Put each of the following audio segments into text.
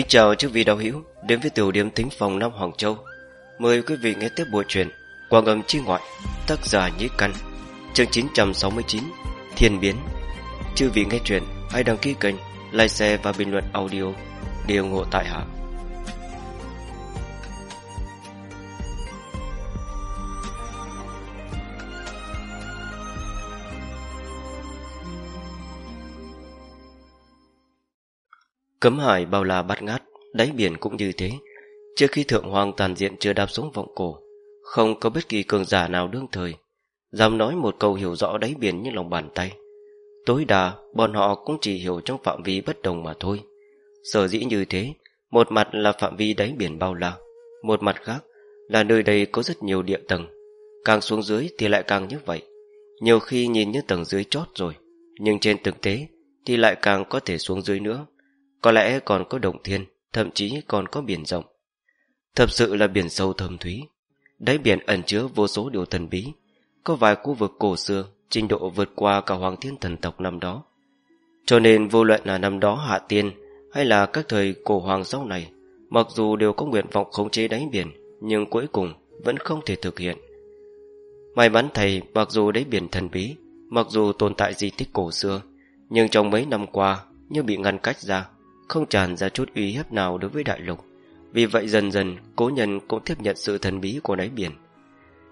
Kính chào chư vị đạo hữu đến với tiểu điểm tính phòng Nam Hoàng Châu. Mời quý vị nghe tiếp buổi truyện Quang âm chi ngoại, tác giả Nhĩ Căn, chương 969, Thiên biến. Chư vị nghe truyện, hãy đăng ký kênh, like share và bình luận audio để ủng hộ tại hạ. Cấm hải bao la bát ngát, đáy biển cũng như thế. Trước khi thượng hoàng tàn diện chưa đáp xuống vọng cổ, không có bất kỳ cường giả nào đương thời, dám nói một câu hiểu rõ đáy biển như lòng bàn tay. Tối đa, bọn họ cũng chỉ hiểu trong phạm vi bất đồng mà thôi. Sở dĩ như thế, một mặt là phạm vi đáy biển bao la, một mặt khác là nơi đây có rất nhiều địa tầng. Càng xuống dưới thì lại càng như vậy. Nhiều khi nhìn như tầng dưới chót rồi, nhưng trên thực tế thì lại càng có thể xuống dưới nữa. Có lẽ còn có động thiên, thậm chí còn có biển rộng. Thật sự là biển sâu thâm thúy. Đáy biển ẩn chứa vô số điều thần bí. Có vài khu vực cổ xưa, trình độ vượt qua cả hoàng thiên thần tộc năm đó. Cho nên vô luận là năm đó hạ tiên hay là các thời cổ hoàng sau này, mặc dù đều có nguyện vọng khống chế đáy biển, nhưng cuối cùng vẫn không thể thực hiện. May mắn thầy, mặc dù đáy biển thần bí, mặc dù tồn tại di tích cổ xưa, nhưng trong mấy năm qua như bị ngăn cách ra, không tràn ra chút uy hiếp nào đối với đại lục. Vì vậy dần dần cố nhân cũng tiếp nhận sự thần bí của đáy biển.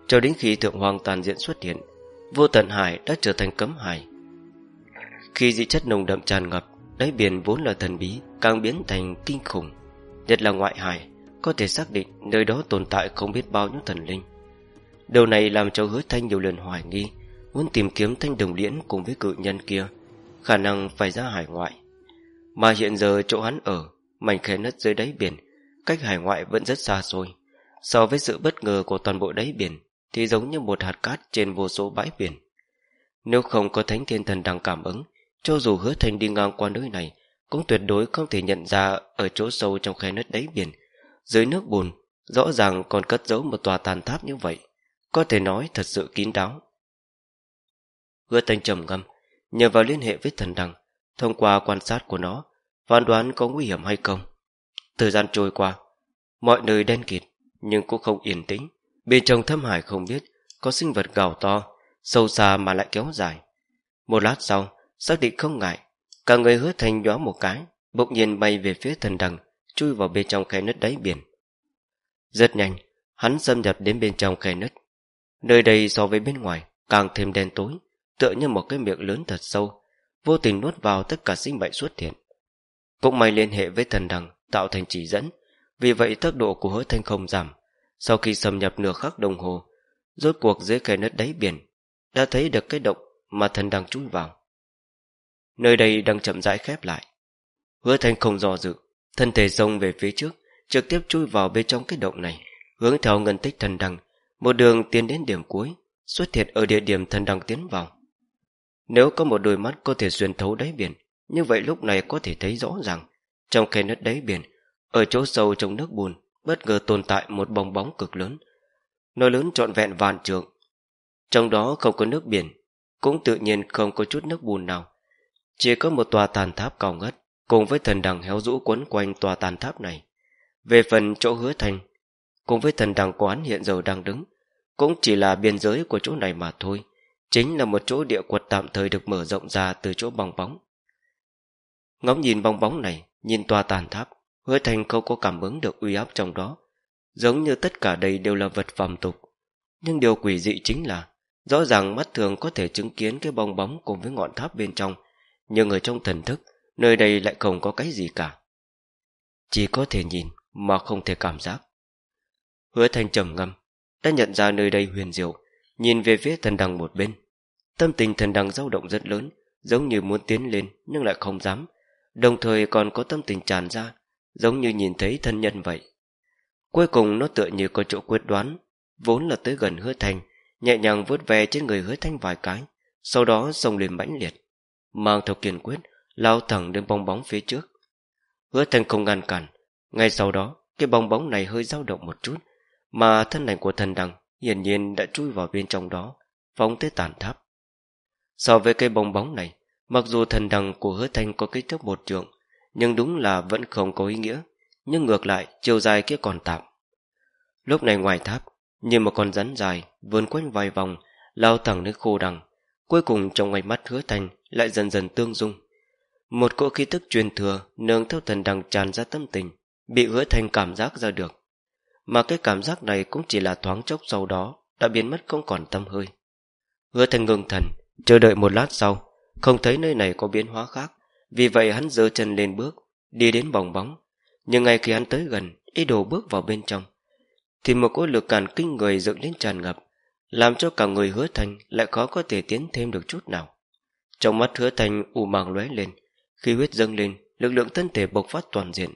Cho đến khi thượng hoàng tàn diện xuất hiện, vô tận hải đã trở thành cấm hải. Khi dị chất nồng đậm tràn ngập, đáy biển vốn là thần bí, càng biến thành kinh khủng. Nhất là ngoại hải, có thể xác định nơi đó tồn tại không biết bao nhiêu thần linh. Điều này làm cho hứa thanh nhiều lần hoài nghi, muốn tìm kiếm thanh đồng liễn cùng với cự nhân kia, khả năng phải ra hải ngoại. Mà hiện giờ chỗ hắn ở, mảnh khe nứt dưới đáy biển, cách hải ngoại vẫn rất xa xôi. So với sự bất ngờ của toàn bộ đáy biển, thì giống như một hạt cát trên vô số bãi biển. Nếu không có thánh thiên thần đằng cảm ứng, cho dù hứa thành đi ngang qua nơi này, cũng tuyệt đối không thể nhận ra ở chỗ sâu trong khe nứt đáy biển. Dưới nước bùn, rõ ràng còn cất giấu một tòa tàn tháp như vậy. Có thể nói thật sự kín đáo. Hứa thành trầm ngâm, nhờ vào liên hệ với thần đằng, thông qua quan sát của nó, phán đoán có nguy hiểm hay không. Thời gian trôi qua, mọi nơi đen kịt, nhưng cũng không yên tĩnh. Bên trong thâm hải không biết, có sinh vật gào to, sâu xa mà lại kéo dài. Một lát sau, xác định không ngại, cả người hứa thành nhóa một cái, bỗng nhiên bay về phía thần đằng, chui vào bên trong khe nứt đáy biển. Rất nhanh, hắn xâm nhập đến bên trong khe nứt. Nơi đây so với bên ngoài, càng thêm đen tối, tựa như một cái miệng lớn thật sâu, vô tình nuốt vào tất cả sinh mệnh xuất hiện. Cũng may liên hệ với thần đằng tạo thành chỉ dẫn, vì vậy tốc độ của hứa thanh không giảm. Sau khi xâm nhập nửa khắc đồng hồ, rốt cuộc dưới khe nứt đáy biển, đã thấy được cái động mà thần đằng chui vào. Nơi đây đang chậm rãi khép lại. Hứa thanh không do dự, thân thể xông về phía trước, trực tiếp chui vào bên trong cái động này, hướng theo ngân tích thần đằng, một đường tiến đến điểm cuối, xuất hiện ở địa điểm thần đằng tiến vào. Nếu có một đôi mắt có thể xuyên thấu đáy biển, như vậy lúc này có thể thấy rõ ràng, trong khe nứt đáy biển, ở chỗ sâu trong nước bùn, bất ngờ tồn tại một bong bóng cực lớn. Nó lớn trọn vẹn vạn trượng. Trong đó không có nước biển, cũng tự nhiên không có chút nước bùn nào. Chỉ có một tòa tàn tháp cao ngất, cùng với thần đằng héo rũ quấn quanh tòa tàn tháp này. Về phần chỗ hứa thành, cùng với thần đằng quán hiện giờ đang đứng, cũng chỉ là biên giới của chỗ này mà thôi chính là một chỗ địa quật tạm thời được mở rộng ra từ chỗ bong bóng. Ngóng nhìn bong bóng này, nhìn tòa tàn tháp, hứa thành không có cảm ứng được uy áp trong đó, giống như tất cả đây đều là vật phàm tục. Nhưng điều quỷ dị chính là, rõ ràng mắt thường có thể chứng kiến cái bong bóng cùng với ngọn tháp bên trong, nhưng ở trong thần thức, nơi đây lại không có cái gì cả. Chỉ có thể nhìn, mà không thể cảm giác. Hứa thành trầm ngâm, đã nhận ra nơi đây huyền diệu, Nhìn về phía thần đằng một bên, Tâm tình thần đằng dao động rất lớn, Giống như muốn tiến lên, nhưng lại không dám. Đồng thời còn có tâm tình tràn ra, Giống như nhìn thấy thân nhân vậy. Cuối cùng nó tựa như có chỗ quyết đoán, Vốn là tới gần hứa thanh, Nhẹ nhàng vuốt ve trên người hứa thanh vài cái, Sau đó xông lên mãnh liệt, Mang theo kiên quyết, Lao thẳng đến bong bóng phía trước. Hứa thanh không ngăn cản, Ngay sau đó, cái bong bóng này hơi dao động một chút, Mà thân ảnh của thần đằng hiển nhiên đã chui vào bên trong đó, phóng tới tàn tháp. So với cây bong bóng này, mặc dù thần đằng của hứa thanh có kích thước một trượng, nhưng đúng là vẫn không có ý nghĩa, Nhưng ngược lại chiều dài kia còn tạm. Lúc này ngoài tháp Như một con rắn dài vươn quanh vài vòng Lao thẳng đến khô đằng Cuối cùng trong ngoài mắt hứa Thanh Lại dần dần tương dung. Một cỗ khí tức truyền thừa Nương theo thần đằng tràn ra tâm tình Bị hứa Thanh cảm giác ra được. Mà cái cảm giác này cũng chỉ là thoáng chốc sau đó, Đã biến mất không còn tâm hơi. Hứa thành ngừng thần, Chờ đợi một lát sau, Không thấy nơi này có biến hóa khác, Vì vậy hắn giơ chân lên bước, Đi đến bóng bóng. Nhưng ngay khi hắn tới gần, Ý đồ bước vào bên trong, Thì một cỗ lực cản kinh người dựng đến tràn ngập, Làm cho cả người hứa thành Lại khó có thể tiến thêm được chút nào. Trong mắt hứa thành u màng lóe lên Khi huyết dâng lên, Lực lượng thân thể bộc phát toàn diện,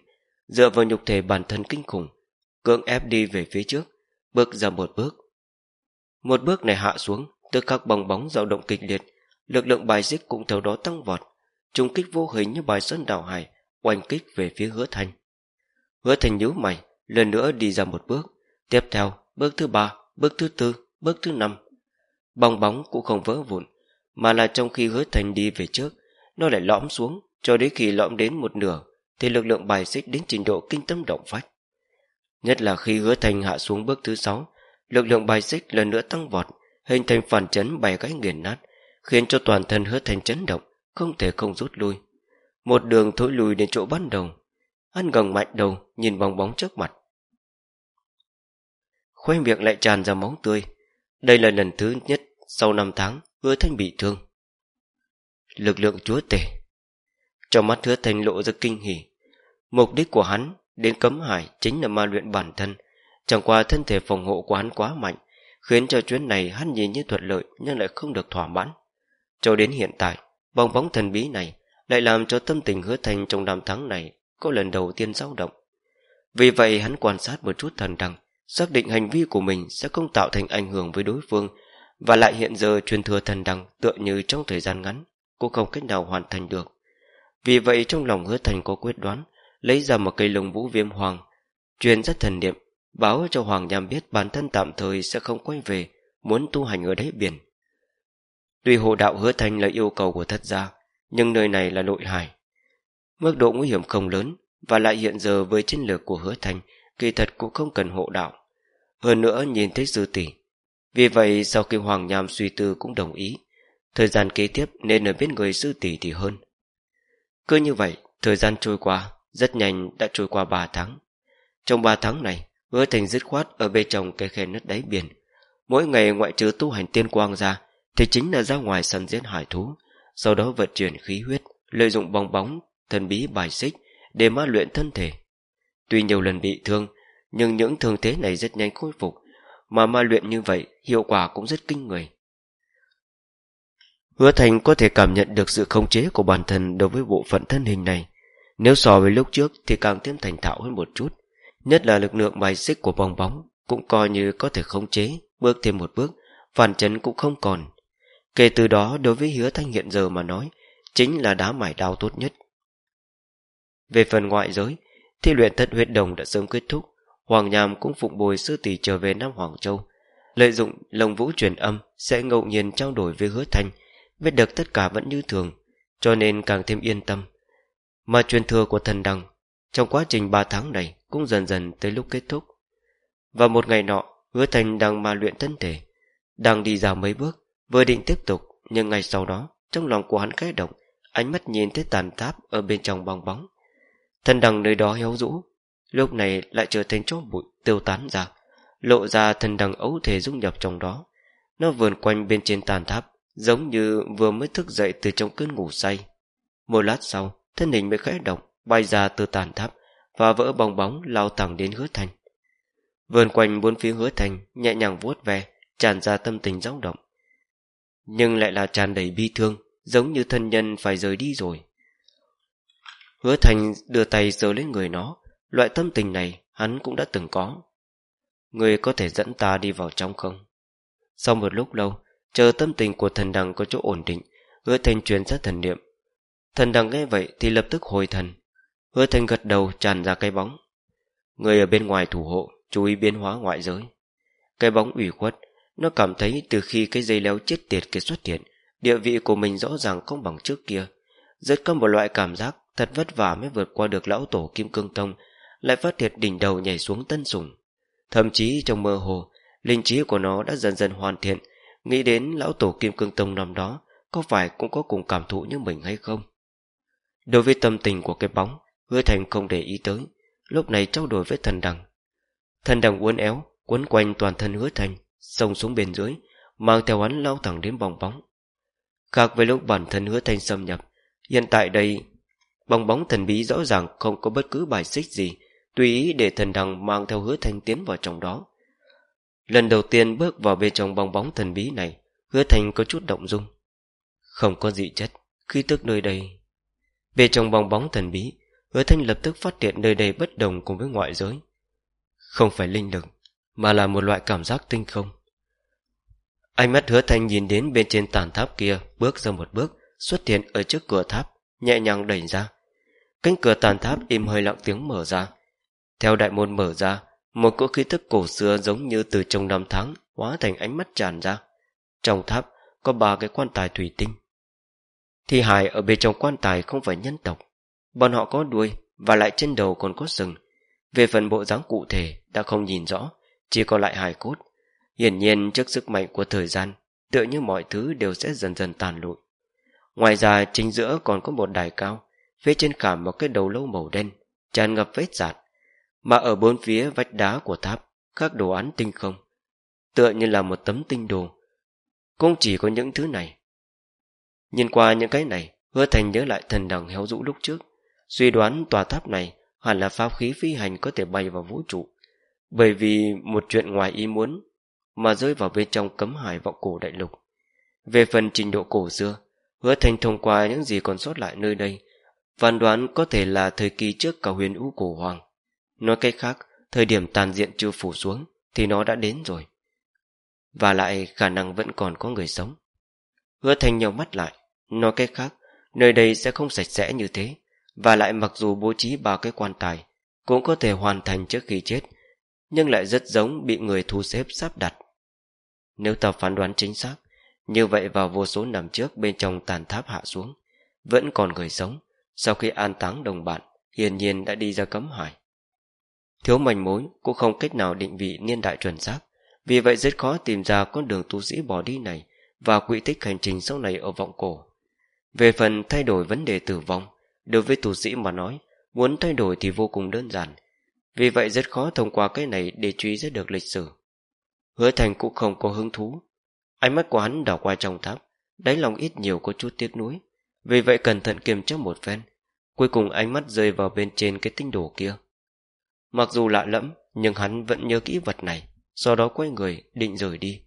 Dựa vào nhục thể bản thân kinh khủng Cưỡng ép đi về phía trước, Bước ra một bước. Một bước này hạ xuống, Tức khắc bong bóng dao động kịch liệt, Lực lượng bài xích cũng theo đó tăng vọt Trung kích vô hình như bài sơn đảo hải, Oanh kích về phía hứa thành. Hứa thành nhíu mày, Lần nữa đi ra một bước, Tiếp theo, bước thứ ba, Bước thứ tư, Bước thứ năm. Bong bóng cũng không vỡ vụn, Mà là trong khi hứa thành đi về trước, Nó lại lõm xuống, Cho đến khi lõm đến một nửa, Thì lực lượng bài xích đến trình độ kinh tâm động phách. Nhất là khi hứa thành hạ xuống bước thứ sáu Lực lượng bài xích lần nữa tăng vọt hình thành phản chấn bày cái nghiền nát, khiến cho toàn thân hứa thành chấn động, không thể không rút lui. Một đường thối lùi đến chỗ ban đầu, hắn gần mạnh đầu nhìn bóng bóng trước mặt. Khoe miệng lại tràn ra máu tươi. Đây là lần thứ nhất sau năm tháng hứa thanh bị thương. Lực lượng chúa tể. Trong mắt hứa thanh lộ ra kinh hỉ. Mục đích của hắn đến cấm hải chính là ma luyện bản thân. Chẳng qua thân thể phòng hộ của hắn quá mạnh, khiến cho chuyến này hắn nhìn như thuận lợi nhưng lại không được thỏa mãn. Cho đến hiện tại, bong bóng thần bí này lại làm cho tâm tình hứa thành trong năm tháng này có lần đầu tiên dao động. Vì vậy hắn quan sát một chút thần đằng xác định hành vi của mình sẽ không tạo thành ảnh hưởng với đối phương và lại hiện giờ truyền thừa thần đằng tựa như trong thời gian ngắn cũng không cách nào hoàn thành được. Vì vậy trong lòng hứa thành có quyết đoán lấy ra một cây lồng vũ viêm hoàng truyền rất thần niệm báo cho Hoàng Nham biết bản thân tạm thời sẽ không quay về, muốn tu hành ở đáy biển. Tuy hộ đạo hứa thành là yêu cầu của thất gia, nhưng nơi này là nội hải. Mức độ nguy hiểm không lớn, và lại hiện giờ với chiến lược của hứa thành, kỳ thật cũng không cần hộ đạo. Hơn nữa nhìn thấy sư tỷ. Vì vậy sau khi Hoàng Nham suy tư cũng đồng ý, thời gian kế tiếp nên ở bên người sư tỷ thì hơn. Cứ như vậy, thời gian trôi qua, rất nhanh đã trôi qua 3 tháng. Trong 3 tháng này, Hứa thành dứt khoát ở bên trong cái khe nứt đáy biển Mỗi ngày ngoại trừ tu hành tiên quang ra Thì chính là ra ngoài săn giết hải thú Sau đó vận chuyển khí huyết Lợi dụng bong bóng, thần bí bài xích Để ma luyện thân thể Tuy nhiều lần bị thương Nhưng những thương thế này rất nhanh khôi phục Mà ma luyện như vậy Hiệu quả cũng rất kinh người Hứa Thành có thể cảm nhận được sự khống chế của bản thân đối với bộ phận thân hình này. Nếu so với lúc trước thì càng thêm thành thạo hơn một chút. Nhất là lực lượng bài xích của bong bóng Cũng coi như có thể khống chế, Bước thêm một bước, Phản chấn cũng không còn. Kể từ đó, đối với hứa thanh hiện giờ mà nói, Chính là đá mải đao tốt nhất. Về phần ngoại giới, Thi luyện thất huyết đồng đã sớm kết thúc, Hoàng Nham cũng phụng bồi sư tỷ trở về Nam Hoàng Châu. Lợi dụng lồng vũ truyền âm Sẽ ngẫu nhiên trao đổi với hứa thanh, Biết được tất cả vẫn như thường, Cho nên càng thêm yên tâm. Mà truyền thừa của thần đăng Trong quá trình 3 tháng này cũng dần dần tới lúc kết thúc. và một ngày nọ, hứa thành đang mà luyện thân thể, đang đi ra mấy bước, vừa định tiếp tục, nhưng ngay sau đó, trong lòng của hắn khẽ động, ánh mắt nhìn thấy tàn tháp ở bên trong bong bóng. Thân đằng nơi đó héo rũ, lúc này lại trở thành chỗ bụi tiêu tán ra, lộ ra thân đằng ấu thể dung nhập trong đó. Nó vườn quanh bên trên tàn tháp, giống như vừa mới thức dậy từ trong cơn ngủ say. Một lát sau, thân hình mới khẽ động, bay ra từ tàn tháp, và vỡ bong bóng lao thẳng đến hứa thành. Vườn quanh bốn phía hứa thành nhẹ nhàng vuốt ve tràn ra tâm tình dao động. Nhưng lại là tràn đầy bi thương giống như thân nhân phải rời đi rồi. Hứa thành đưa tay giơ lên người nó loại tâm tình này hắn cũng đã từng có. Người có thể dẫn ta đi vào trong không? Sau một lúc lâu chờ tâm tình của thần đằng có chỗ ổn định hứa thành truyền ra thần niệm thần đằng nghe vậy thì lập tức hồi thần. Hứa thanh gật đầu tràn ra cái bóng. Người ở bên ngoài thủ hộ Chú ý biến hóa ngoại giới. Cái bóng ủy khuất Nó cảm thấy từ khi cái dây leo chết tiệt kia xuất hiện Địa vị của mình rõ ràng không bằng trước kia. Rất có một loại cảm giác Thật vất vả mới vượt qua được lão tổ Kim Cương Tông lại phát hiện đỉnh đầu nhảy xuống tân sủng. Thậm chí trong mơ hồ, linh trí của nó đã dần dần hoàn thiện, nghĩ đến lão tổ kim cương tông năm đó, có phải cũng có cùng cảm thụ như mình hay không? Đối với tâm tình của cái bóng, hứa thành không để ý tới, lúc này trao đổi với thần đằng. Thần đằng uốn éo, quấn quanh toàn thân hứa thành, xông xuống bên dưới, mang theo hắn lao thẳng đến bong bóng. Khác với lúc bản thân hứa thành xâm nhập, hiện tại đây, bong bóng thần bí rõ ràng không có bất cứ bài xích gì, tùy ý để thần đằng mang theo hứa thành tiến vào trong đó. Lần đầu tiên bước vào bên trong bong bóng thần bí này, hứa thành có chút động dung. Không có dị chất, khi tức nơi đây về trong bong bóng thần bí, hứa thanh lập tức phát hiện nơi đây bất đồng cùng với ngoại giới. Không phải linh lực, mà là một loại cảm giác tinh không. Ánh mắt hứa thanh nhìn đến bên trên tàn tháp kia, bước ra một bước, xuất hiện ở trước cửa tháp, nhẹ nhàng đẩy ra. Cánh cửa tàn tháp im hơi lặng tiếng mở ra. Theo đại môn mở ra, một cỗ khí tức cổ xưa giống như từ trong năm tháng hóa thành ánh mắt tràn ra. Trong tháp có ba cái quan tài thủy tinh. Thi hài ở bên trong quan tài không phải nhân tộc. Bọn họ có đuôi và lại trên đầu còn có sừng. Về phần bộ dáng cụ thể đã không nhìn rõ, chỉ còn lại hài cốt. Hiển nhiên trước sức mạnh của thời gian, tựa như mọi thứ đều sẽ dần dần tàn lụi. Ngoài ra chính giữa còn có một đài cao, phía trên khảm một cái đầu lâu màu đen, tràn ngập vết giạt mà ở bốn phía vách đá của tháp, các đồ án tinh không, tựa như là một tấm tinh đồ. Cũng chỉ có những thứ này. Nhìn qua những cái này, hứa thành nhớ lại thần đằng héo rũ lúc trước, suy đoán tòa tháp này hẳn là pháp khí phi hành có thể bay vào vũ trụ, bởi vì một chuyện ngoài ý muốn mà rơi vào bên trong cấm hải vọng cổ đại lục. Về phần trình độ cổ xưa, hứa thành thông qua những gì còn sót lại nơi đây, phán đoán có thể là thời kỳ trước cả huyền ú cổ hoàng. Nói cách khác, thời điểm tàn diện chưa phủ xuống thì nó đã đến rồi. Và lại khả năng vẫn còn có người sống. Hứa thành nhau mắt lại, nói cách khác, nơi đây sẽ không sạch sẽ như thế. Và lại mặc dù bố trí ba cái quan tài, cũng có thể hoàn thành trước khi chết, nhưng lại rất giống bị người thu xếp sắp đặt. Nếu ta phán đoán chính xác, như vậy vào vô số năm trước bên trong tàn tháp hạ xuống, vẫn còn người sống, sau khi an táng đồng bạn, hiển nhiên đã đi ra cấm hải. Thiếu manh mối cũng không cách nào định vị niên đại chuẩn xác, vì vậy rất khó tìm ra con đường tu sĩ bỏ đi này và quỹ tích hành trình sau này ở vọng cổ. Về phần thay đổi vấn đề tử vong, đối với tu sĩ mà nói, muốn thay đổi thì vô cùng đơn giản, vì vậy rất khó thông qua cái này để truy ra được lịch sử. Hứa thành cũng không có hứng thú. Ánh mắt của hắn đảo qua trong tháp, đáy lòng ít nhiều có chút tiếc nuối. Vì vậy cẩn thận kiềm tra một phen. Cuối cùng ánh mắt rơi vào bên trên cái tinh đồ kia. Mặc dù lạ lẫm, nhưng hắn vẫn nhớ kỹ vật này, sau đó quay người, định rời đi.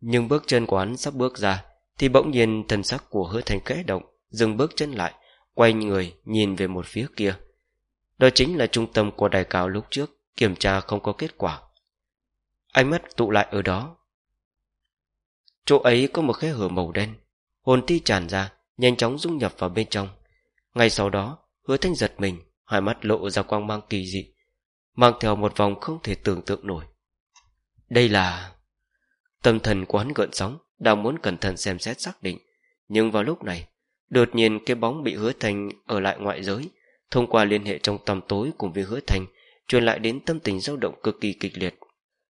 Nhưng bước chân của hắn sắp bước ra, thì bỗng nhiên thần sắc của hứa thành khẽ động, dừng bước chân lại, quay người nhìn về một phía kia. Đó chính là trung tâm của đài cao lúc trước, kiểm tra không có kết quả. Ánh mắt tụ lại ở đó. Chỗ ấy có một khe hở màu đen, hồn ti tràn ra, nhanh chóng dung nhập vào bên trong. Ngay sau đó, hứa thanh giật mình, hai mắt lộ ra quang mang kỳ dị, mang theo một vòng không thể tưởng tượng nổi. Đây là... Tâm thần của hắn gợn sóng, đang muốn cẩn thận xem xét xác định. Nhưng vào lúc này, đột nhiên cái bóng bị hứa thành ở lại ngoại giới, thông qua liên hệ trong tầm tối cùng với hứa thành, truyền lại đến tâm tình dao động cực kỳ kịch liệt.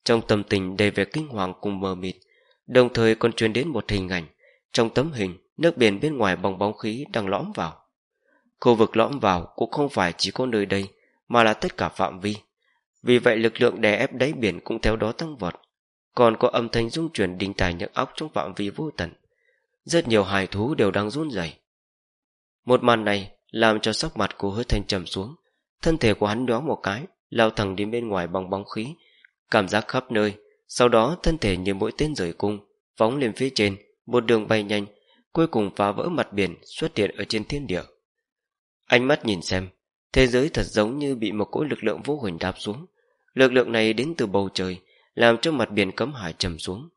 Trong tâm tình đầy vẻ kinh hoàng cùng mờ mịt, đồng thời còn truyền đến một hình ảnh. Trong tấm hình, nước biển bên ngoài bằng bóng khí đang lõm vào. Khu vực lõm vào cũng không phải chỉ có nơi đây, mà là tất cả phạm vi. Vì vậy lực lượng đè ép đáy biển cũng theo đó tăng vọt. Còn có âm thanh rung chuyển đình tài nhức óc trong phạm vi vô tận. Rất nhiều hài thú đều đang run rẩy. Một màn này làm cho sắc mặt của hứa thanh trầm xuống. Thân thể của hắn đoán một cái, lao thẳng đến bên ngoài bằng bóng khí, cảm giác khắp nơi. Sau đó thân thể như mũi tên rời cung, phóng lên phía trên, một đường bay nhanh, cuối cùng phá vỡ mặt biển xuất hiện ở trên thiên địa. Ánh mắt nhìn xem, thế giới thật giống như bị một cỗ lực lượng vô hình đạp xuống. Lực lượng này đến từ bầu trời, làm cho mặt biển cấm hải trầm xuống.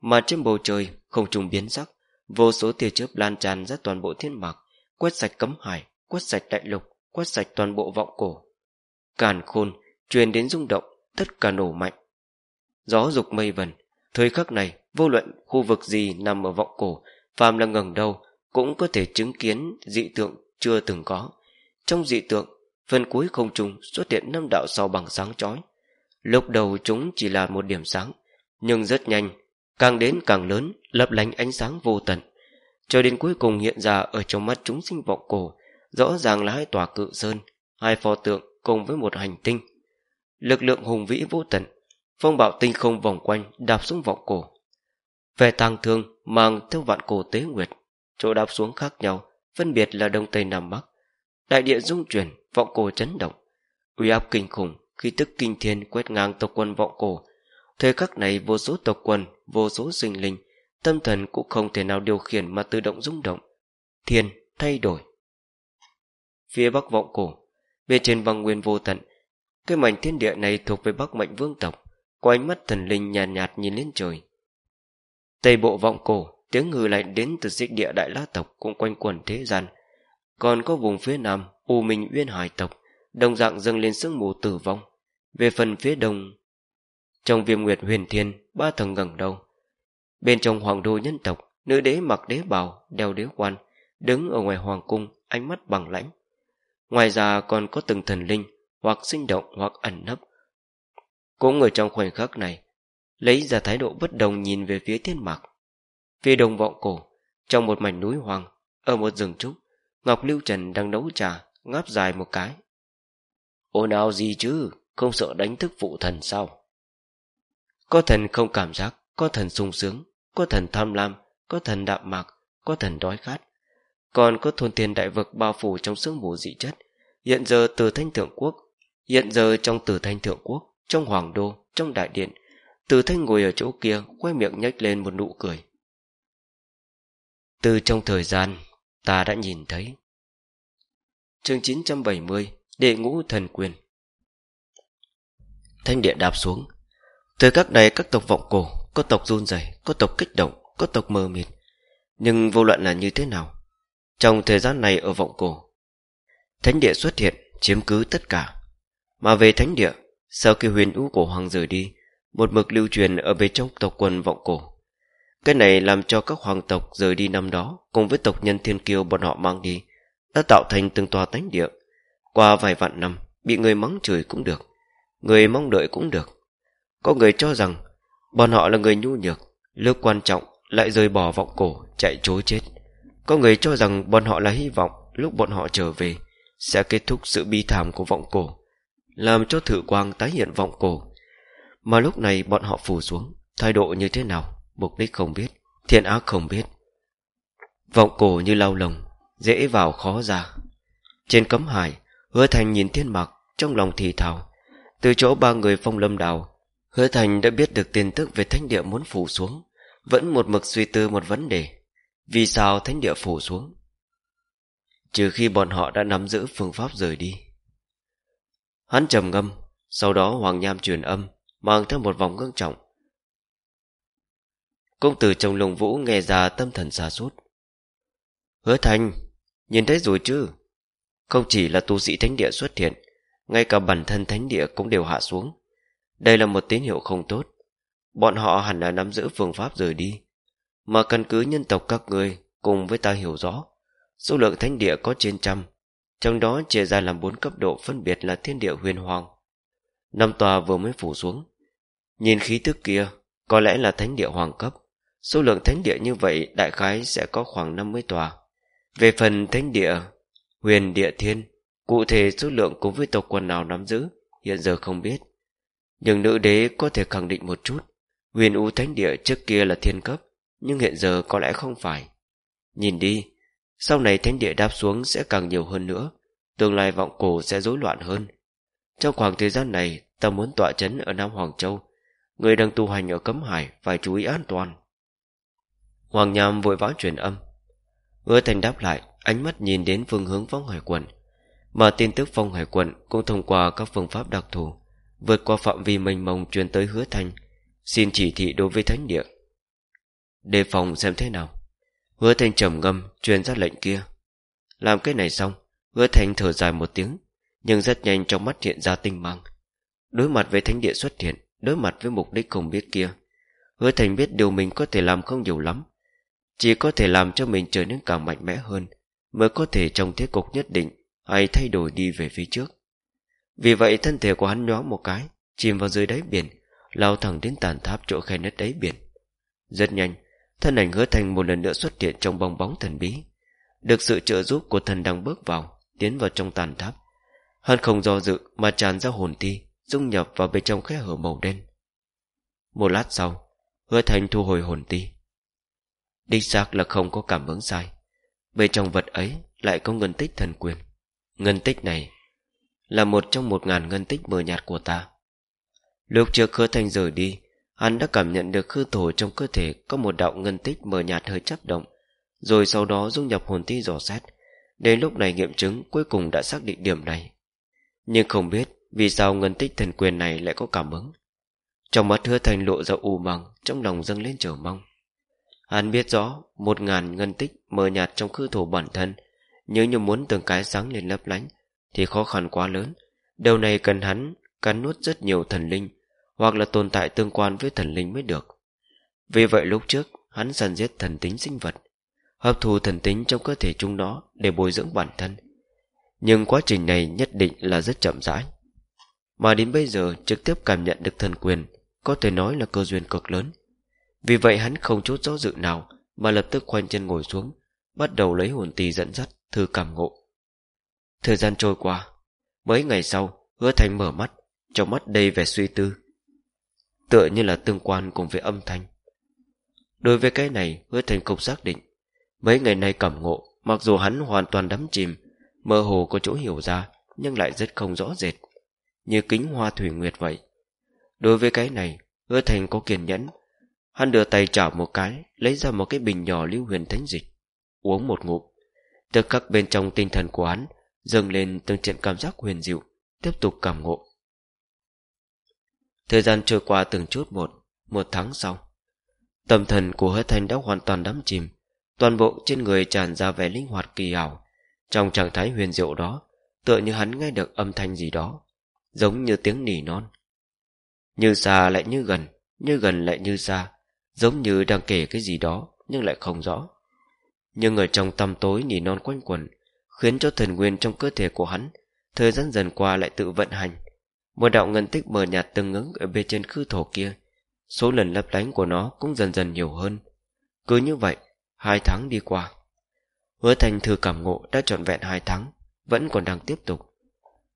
Mà trên bầu trời, không trùng biến sắc, vô số tia chớp lan tràn ra toàn bộ thiên mạc, quét sạch cấm hải, quét sạch đại lục, quét sạch toàn bộ vọng cổ. Càn khôn, truyền đến rung động, tất cả nổ mạnh. Gió dục mây vần, thời khắc này, vô luận khu vực gì nằm ở vọng cổ, phàm là ngẩng đầu cũng có thể chứng kiến dị tượng chưa từng có. Trong dị tượng, Phần cuối không trung xuất hiện năm đạo sao bằng sáng chói Lúc đầu chúng chỉ là một điểm sáng, Nhưng rất nhanh, Càng đến càng lớn, Lấp lánh ánh sáng vô tận. Cho đến cuối cùng hiện ra ở trong mắt chúng sinh vọng cổ, Rõ ràng là hai tòa cự sơn, Hai pho tượng cùng với một hành tinh. Lực lượng hùng vĩ vô tận, Phong bạo tinh không vòng quanh Đạp xuống vọng cổ. Về tàng thương mang theo vạn cổ tế nguyệt, Chỗ đạp xuống khác nhau, Phân biệt là đông tây nam bắc. Đại địa dung chuyển, Vọng cổ chấn động, uy áp kinh khủng khi tức kinh thiên quét ngang tộc quân vọng cổ. Thời khắc này vô số tộc quân vô số sinh linh tâm thần cũng không thể nào điều khiển mà tự động rung động. Thiên thay đổi. Phía bắc vọng cổ bên trên băng nguyên vô tận. Cái mảnh thiên địa này thuộc về bắc mệnh vương tộc có ánh mắt thần linh nhàn nhạt, nhạt nhìn lên trời. Tây bộ vọng cổ tiếng ngừ lại đến từ xích địa đại la tộc cũng quanh quẩn thế gian. Còn có vùng phía nam u minh uyên hải tộc đồng dạng dâng lên sương mù tử vong. Về phần phía đông, trong viêm nguyệt huyền thiên, ba tầng ngẩng đầu, bên trong hoàng đô nhân tộc, nữ đế mặc đế bào, đeo đế quan, đứng ở ngoài hoàng cung, ánh mắt bằng lãnh. Ngoài ra còn có từng thần linh, hoặc sinh động, hoặc ẩn nấp. Cũng ở trong khoảnh khắc này, lấy ra thái độ bất đồng nhìn về phía thiên mạc. Phía đông vọng cổ, trong một mảnh núi hoàng ở một rừng trúc, ngọc lưu trần đang nấu trà, ngáp dài một cái ồn ào gì chứ? Không sợ đánh thức phụ thần sao? Có thần không cảm giác, có thần sung sướng, có thần tham lam, có thần đạm mạc, có thần đói khát. Còn có thôn tiền đại vực bao phủ trong sương mù dị chất. Hiện giờ từ thanh thượng quốc, hiện giờ trong từ thanh thượng quốc, trong hoàng đô, trong đại điện, từ thanh ngồi ở chỗ kia quay miệng nhếch lên một nụ cười. Từ trong thời gian, ta đã nhìn thấy. Chương 970 Đệ ngũ thần quyền. Thanh địa đạp xuống. Từ các này các tộc vọng cổ Có tộc run rẩy, có tộc kích động Có tộc mơ mịt. Nhưng vô luận là như thế nào Trong thời gian này ở vọng cổ Thánh địa xuất hiện chiếm cứ tất cả. Mà về thánh địa Sau khi huyền ú cổ hoàng rời đi Một mực lưu truyền ở bên trong tộc quần vọng cổ. Cái này làm cho các hoàng tộc rời đi năm đó Cùng với tộc nhân thiên kiêu bọn họ mang đi Đã tạo thành từng tòa thánh địa qua vài vạn năm, Bị người mắng chửi cũng được, Người mong đợi cũng được. Có người cho rằng, Bọn họ là người nhu nhược Lúc quan trọng lại rời bỏ vọng cổ, Chạy chối chết. Có người cho rằng bọn họ là hy vọng, Lúc bọn họ trở về, Sẽ kết thúc sự bi thảm của vọng cổ, Làm cho thử quang tái hiện vọng cổ. Mà lúc này bọn họ phủ xuống, Thái độ như thế nào, Mục đích không biết, Thiện ác không biết. Vọng cổ như lau lồng, Dễ vào khó ra. Trên cấm hải Hứa Thành nhìn thiên mặc Trong lòng thì thào. Từ chỗ ba người phong lâm đào Hứa Thành đã biết được tin tức về thánh địa muốn phủ xuống. Vẫn một mực suy tư một vấn đề, Vì sao thánh địa phủ xuống? Trừ khi bọn họ đã nắm giữ phương pháp rời đi. Hắn trầm ngâm, Sau đó Hoàng Nham truyền âm, Mang theo một vòng ngưng trọng. Công tử trong lồng vũ nghe ra tâm thần xa suốt Hứa Thành, Nhìn thấy rồi chứ? Không chỉ là tu sĩ thánh địa xuất hiện, Ngay cả bản thân thánh địa cũng đều hạ xuống. Đây là một tín hiệu không tốt. Bọn họ hẳn là nắm giữ phương pháp rời đi. Mà căn cứ nhân tộc các ngươi Cùng với ta hiểu rõ, Số lượng thánh địa có trên trăm, Trong đó chia ra làm bốn cấp độ phân biệt là thiên địa huyền hoàng. Năm tòa vừa mới phủ xuống. Nhìn khí tức kia, Có lẽ là thánh địa hoàng cấp. Số lượng thánh địa như vậy Đại khái sẽ có khoảng 50 tòa. Về phần thánh địa Huyền địa thiên, Cụ thể số lượng cùng với tộc quần nào nắm giữ, Hiện giờ không biết. Nhưng nữ đế có thể khẳng định một chút, Huyền U Thánh Địa trước kia là thiên cấp, Nhưng hiện giờ có lẽ không phải. Nhìn đi, Sau này Thánh Địa đáp xuống sẽ càng nhiều hơn nữa, Tương lai vọng cổ sẽ rối loạn hơn. Trong khoảng thời gian này, Ta muốn tọa chấn ở Nam Hoàng Châu, Người đang tu hành ở Cấm Hải Phải chú ý an toàn. Hoàng Nham vội vã truyền âm. Hứa Thành đáp lại Ánh mắt nhìn đến phương hướng phong hải quận. Mà tin tức phong hải quận Cũng thông qua các phương pháp đặc thù, Vượt qua phạm vi mênh mông truyền tới hứa thanh Xin chỉ thị đối với thánh địa. Đề phòng xem thế nào? Hứa thanh trầm ngâm, Truyền ra lệnh kia. Làm cái này xong, Hứa thanh thở dài một tiếng, Nhưng rất nhanh trong mắt hiện ra tinh mang. Đối mặt với thánh địa xuất hiện, Đối mặt với mục đích không biết kia, Hứa thành biết điều mình có thể làm không nhiều lắm, Chỉ có thể làm cho mình trở nên càng mạnh mẽ hơn mới có thể trong thế cục nhất định hay thay đổi đi về phía trước. Vì vậy thân thể của hắn nhoáng một cái, chìm vào dưới đáy biển, lao thẳng đến tàn tháp chỗ khe nứt đáy biển. Rất nhanh, thân ảnh hứa thành một lần nữa xuất hiện trong bong bóng thần bí. Được sự trợ giúp của thần đang bước vào, tiến vào trong tàn tháp. Hắn không do dự mà tràn ra hồn ti, dung nhập vào bên trong khe hở màu đen. Một lát sau, hứa thành thu hồi hồn ti. Đích xác là không có cảm ứng sai. Bên trong vật ấy lại có ngân tích thần quyền. Ngân tích này là một trong một ngàn ngân tích mờ nhạt của ta. Lúc trước hứa thành rời đi, hắn đã cảm nhận được khư thổ trong cơ thể có một đạo ngân tích mờ nhạt hơi chấp động, rồi sau đó dung nhập hồn ti dò xét. Đến lúc này nghiệm chứng cuối cùng đã xác định điểm này. Nhưng không biết vì sao ngân tích thần quyền này lại có cảm ứng. Trong mắt hứa thành lộ ra u măng, trong lòng dâng lên trở mong. Hắn biết rõ một ngàn ngân tích mờ nhạt trong khư thổ bản thân, nếu như muốn từng cái sáng lên lấp lánh, thì khó khăn quá lớn. Điều này cần hắn cắn nuốt rất nhiều thần linh, hoặc là tồn tại tương quan với thần linh mới được. Vì vậy lúc trước, hắn săn giết thần tính sinh vật, hấp thu thần tính trong cơ thể chúng nó để bồi dưỡng bản thân. Nhưng quá trình này nhất định là rất chậm rãi. Mà đến bây giờ trực tiếp cảm nhận được thần quyền, có thể nói là cơ duyên cực lớn. Vì vậy hắn không chút do dự nào mà lập tức khoanh chân ngồi xuống, bắt đầu lấy hồn tì dẫn dắt thư cảm ngộ. Thời gian trôi qua, mấy ngày sau, hứa thành mở mắt, trong mắt đầy vẻ suy tư. Tựa như là tương quan cùng với âm thanh. Đối với cái này, hứa thành không xác định. Mấy ngày nay cảm ngộ, mặc dù hắn hoàn toàn đắm chìm, mơ hồ có chỗ hiểu ra, nhưng lại rất không rõ rệt. Như kính hoa thủy nguyệt vậy. Đối với cái này, hứa thành có kiên nhẫn. Hắn đưa tay chảo một cái, lấy ra một cái bình nhỏ lưu huyền thánh dịch. Uống một ngụm. Tức khắc bên trong tinh thần của hắn dâng lên từng trận cảm giác huyền diệu, tiếp tục cảm ngộ. Thời gian trôi qua từng chút một, một tháng sau. Tâm thần của hứa thanh đã hoàn toàn đắm chìm, toàn bộ trên người tràn ra vẻ linh hoạt kỳ ảo. Trong trạng thái huyền diệu đó, tựa như hắn nghe được âm thanh gì đó, giống như tiếng nỉ non. Như xa lại như gần, như gần lại như xa, giống như đang kể cái gì đó, nhưng lại không rõ. Nhưng ở trong tăm tối nỉ non quanh quẩn, khiến cho thần nguyên trong cơ thể của hắn thời gian dần qua lại tự vận hành. Một đạo ngân tích mờ nhạt tương ứng ở bên trên khư thổ kia số lần lấp lánh của nó cũng dần dần nhiều hơn. Cứ như vậy hai tháng đi qua. Hứa thành thư cảm ngộ đã trọn vẹn hai tháng vẫn còn đang tiếp tục.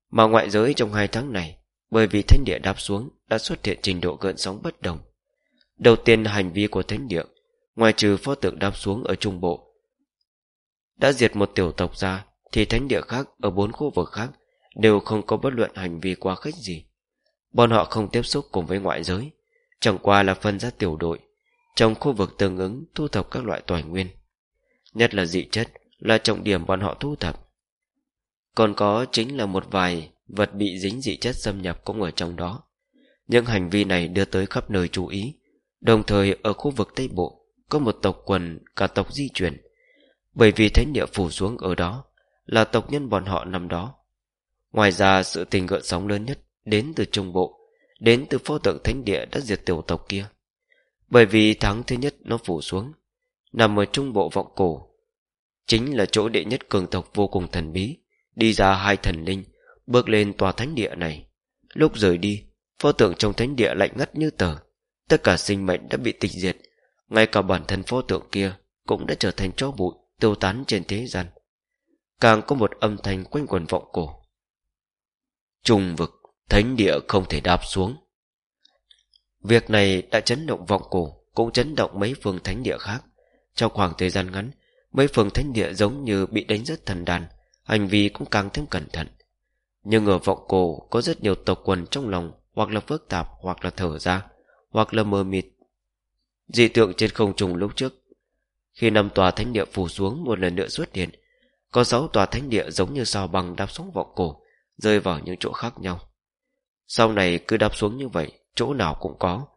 Mà ngoại giới trong hai tháng này bởi vì thanh địa đáp xuống đã xuất hiện trình độ gợn sóng bất đồng đầu tiên hành vi của thánh địa ngoài trừ pho tượng đáp xuống ở trung bộ đã diệt một tiểu tộc ra thì thánh địa khác ở bốn khu vực khác đều không có bất luận hành vi quá khích gì. Bọn họ không tiếp xúc cùng với ngoại giới, chẳng qua là phân ra tiểu đội, trong khu vực tương ứng thu thập các loại tài nguyên. Nhất là dị chất là trọng điểm bọn họ thu thập. Còn có chính là một vài vật bị dính dị chất xâm nhập cũng ở trong đó. Những hành vi này đưa tới khắp nơi chú ý, đồng thời ở khu vực Tây Bộ có một tộc quần cả tộc di chuyển, bởi vì thánh địa phủ xuống ở đó là tộc nhân bọn họ nằm đó. Ngoài ra sự tình gợn sóng lớn nhất đến từ Trung Bộ, đến từ pho tượng thánh địa đã diệt tiểu tộc kia. Bởi vì tháng thứ nhất nó phủ xuống, nằm ở Trung Bộ vọng cổ. Chính là chỗ đệ nhất cường tộc vô cùng thần bí, đi ra hai thần linh, bước lên tòa thánh địa này. Lúc rời đi, pho tượng trong thánh địa lạnh ngắt như tờ, tất cả sinh mệnh đã bị tịch diệt, ngay cả bản thân pho tượng kia cũng đã trở thành cho bụi, tiêu tán trên thế gian. Càng có một âm thanh quanh quần vọng cổ. Trung vực, thánh địa không thể đáp xuống. Việc này đã chấn động vọng cổ, cũng chấn động mấy phương thánh địa khác. Trong khoảng thời gian ngắn, mấy phương thánh địa giống như bị đánh rất thần đàn, hành vi cũng càng thêm cẩn thận. Nhưng ở vọng cổ có rất nhiều tộc quần trong lòng, hoặc là phức tạp, hoặc là thở ra, hoặc là mờ mịt. Dị tượng trên không trùng lúc trước, khi năm tòa thánh địa phủ xuống một lần nữa xuất hiện, có sáu tòa thánh địa giống như sao băng đáp xuống vọng cổ, rơi vào những chỗ khác nhau. Sau này cứ đáp xuống như vậy, chỗ nào cũng có.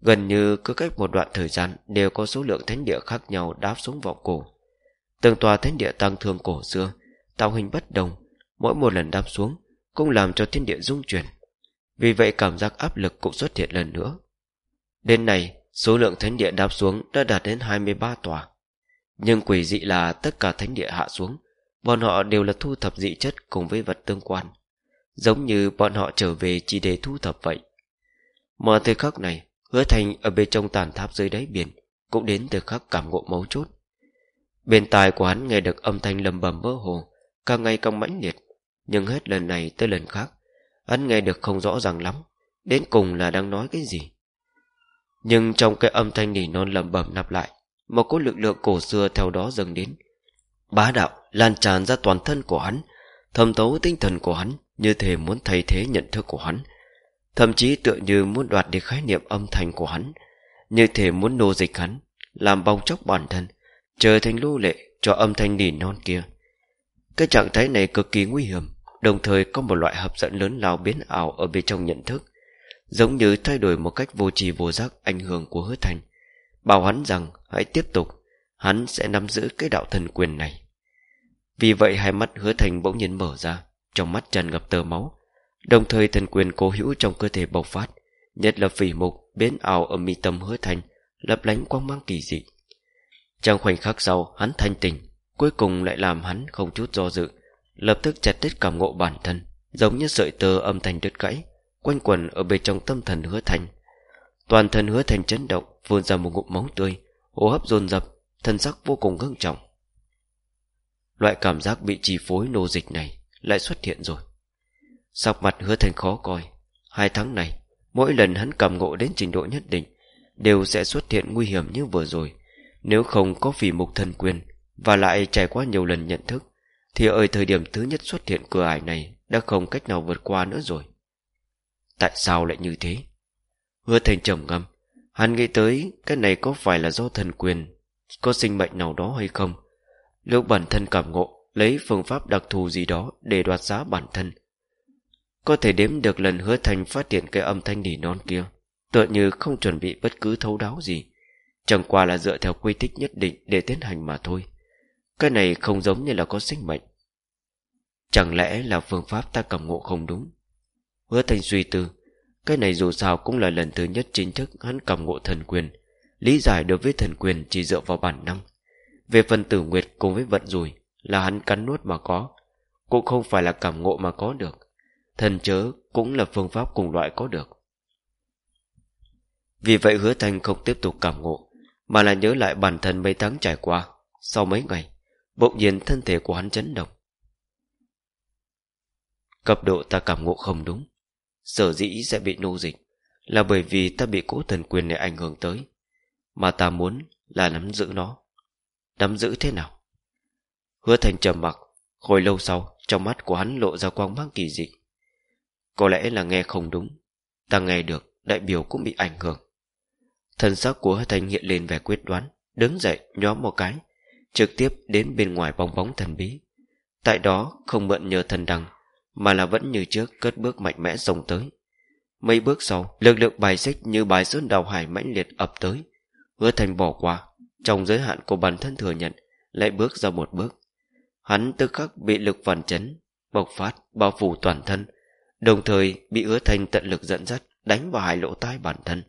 Gần như cứ cách một đoạn thời gian đều có số lượng thánh địa khác nhau đáp xuống vọng cổ. Từng tòa thánh địa tăng thương cổ xưa, tạo hình bất đồng, mỗi một lần đáp xuống cũng làm cho thiên địa rung chuyển. Vì vậy cảm giác áp lực cũng xuất hiện lần nữa. Đến nay, số lượng thánh địa đáp xuống đã đạt đến 23 tòa. Nhưng quỷ dị là tất cả thánh địa hạ xuống Bọn họ đều là thu thập dị chất cùng với vật tương quan Giống như bọn họ trở về chỉ để thu thập vậy. Mà thời khắc này Hứa thành ở bên trong tàn tháp dưới đáy biển Cũng đến từ khắc cảm ngộ mấu chốt. Bên tai của hắn nghe được âm thanh lầm bầm mơ hồ Càng ngày càng mãnh liệt Nhưng hết lần này tới lần khác Hắn nghe được không rõ ràng lắm Đến cùng là đang nói cái gì. Nhưng trong cái âm thanh nỉ non lầm bầm nạp lại Một cỗ lực lượng cổ xưa theo đó dâng đến. Bá đạo lan tràn ra toàn thân của hắn thâm tấu tinh thần của hắn Như thể muốn thay thế nhận thức của hắn. Thậm chí tựa như muốn đoạt đi khái niệm âm thanh của hắn, Như thể muốn nô dịch hắn, Làm bong chóc bản thân, Trở thành lưu lệ cho âm thanh nỉ non kia. Cái trạng thái này cực kỳ nguy hiểm, Đồng thời có một loại hấp dẫn lớn lao biến ảo Ở bên trong nhận thức. Giống như thay đổi một cách vô trì vô giác Ảnh hưởng của hứa thành. Bảo hắn rằng, hãy tiếp tục, Hắn sẽ nắm giữ cái đạo thần quyền này. Vì vậy hai mắt hứa thành bỗng nhiên mở ra, Trong mắt tràn ngập tơ máu. Đồng thời thần quyền cố hữu trong cơ thể bộc phát, Nhất là phỉ mục, biến ảo ở mi tâm hứa thành, Lấp lánh quang mang kỳ dị. Trong khoảnh khắc sau, hắn thanh tỉnh, Cuối cùng lại làm hắn không chút do dự, Lập tức chặt đứt cảm ngộ bản thân, Giống như sợi tơ âm thanh đứt gãy. Quanh quẩn ở bên trong tâm thần hứa thành. Toàn thân hứa thành chấn động Vươn ra một ngụm máu tươi, hô hấp dồn dập, thân sắc vô cùng ngưng trọng. Loại cảm giác bị chi phối nô dịch này lại xuất hiện rồi. Sắc mặt hứa thành khó coi. Hai tháng này, mỗi lần hắn cầm ngộ đến trình độ nhất định, đều sẽ xuất hiện nguy hiểm như vừa rồi. Nếu không có phỉ mục thân quyền và lại trải qua nhiều lần nhận thức, thì ở thời điểm thứ nhất xuất hiện cửa ải này đã không cách nào vượt qua nữa rồi tại sao lại như thế? Hứa thành trầm ngâm. Hắn nghĩ tới cái này có phải là do thần quyền, Có sinh mệnh nào đó hay không? Lúc bản thân cảm ngộ, Lấy phương pháp đặc thù gì đó Để đoạt giá bản thân? Có thể đếm được lần hứa thành phát hiện Cái âm thanh nỉ non kia, Tựa như không chuẩn bị bất cứ thấu đáo gì. Chẳng qua là dựa theo quy tích nhất định Để tiến hành mà thôi. Cái này không giống như là có sinh mệnh. Chẳng lẽ là phương pháp ta cảm ngộ không đúng? Hứa thành suy tư. Cái này dù sao cũng là lần thứ nhất chính thức hắn cầm ngộ thần quyền. Lý giải đối với thần quyền chỉ dựa vào bản năng. Về phần tử nguyệt cùng với vận rủi Là hắn cắn nuốt mà có, Cũng không phải là cảm ngộ mà có được. Thần chớ cũng là phương pháp cùng loại có được. Vì vậy hứa thành không tiếp tục cảm ngộ, Mà là nhớ lại bản thân mấy tháng trải qua. Sau mấy ngày, Bỗng nhiên thân thể của hắn chấn động. Cấp độ ta cảm ngộ không đúng. Sở dĩ sẽ bị nô dịch Là bởi vì ta bị cố thần quyền này ảnh hưởng tới, Mà ta muốn là nắm giữ nó. Nắm giữ thế nào? Hứa thành trầm mặc, Hồi lâu sau, Trong mắt của hắn lộ ra quang mang kỳ dị. Có lẽ là nghe không đúng, Ta nghe được Đại biểu cũng bị ảnh hưởng. Thần sắc của hứa thành hiện lên vẻ quyết đoán, Đứng dậy nhóm một cái, Trực tiếp đến bên ngoài bong bóng thần bí. Tại đó, không mượn nhờ thần đằng mà là vẫn như trước cất bước mạnh mẽ xông tới. Mấy bước sau, Lực lượng bài xích như bài sơn đào hải mãnh liệt ập tới, Hứa thành bỏ qua, Trong giới hạn của bản thân thừa nhận, Lại bước ra một bước. Hắn tức khắc bị lực phản chấn, Bộc phát, bao phủ toàn thân, Đồng thời bị hứa thành tận lực dẫn dắt, Đánh vào hai lỗ tai bản thân.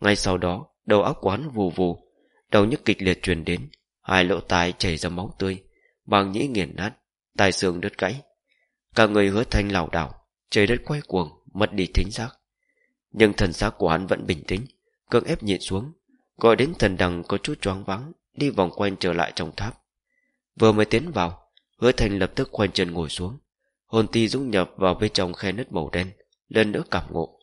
Ngay sau đó, đầu óc quán vù vù Đầu nhức kịch liệt truyền đến Hai lỗ tai chảy ra máu tươi Bằng nhĩ nghiền nát, Tai xương đứt gãy. Cả người hứa thanh lảo đảo, Trời đất quay cuồng, Mất đi thính giác. Nhưng thần xác của hắn vẫn bình tĩnh, Cưỡng ép nhịn xuống, Gọi đến thần đằng có chút choáng vắng Đi vòng quanh trở lại trong tháp. Vừa mới tiến vào, Hứa thanh lập tức khoanh chân ngồi xuống, Hồn ti dũng nhập vào bên trong khe nứt màu đen, Lần nữa cảm ngộ.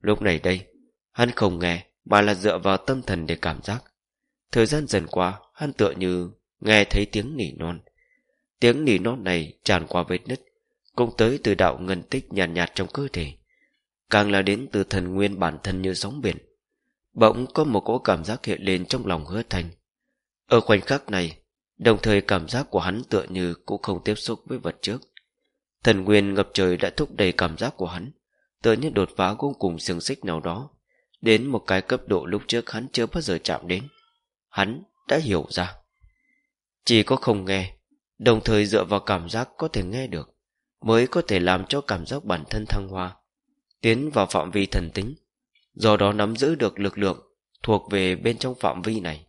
Lúc này đây, Hắn không nghe, Mà là dựa vào tâm thần để cảm giác. Thời gian dần qua, Hắn tựa như nghe thấy tiếng nỉ non. Tiếng nỉ non này tràn qua vết nứt cũng tới từ đạo ngân tích nhàn nhạt, nhạt trong cơ thể. Càng là đến từ thần nguyên bản thân như sóng biển bỗng có một cỗ cảm giác hiện lên trong lòng hứa thành. Ở khoảnh khắc này đồng thời cảm giác của hắn tựa như cũng không tiếp xúc với vật trước. Thần nguyên ngập trời đã thúc đẩy cảm giác của hắn tựa như đột phá vô cùng xương xích nào đó đến một cái cấp độ lúc trước hắn chưa bao giờ chạm đến. Hắn đã hiểu ra. Chỉ có không nghe đồng thời dựa vào cảm giác có thể nghe được mới có thể làm cho cảm giác bản thân thăng hoa tiến vào phạm vi thần tính do đó nắm giữ được lực lượng thuộc về bên trong phạm vi này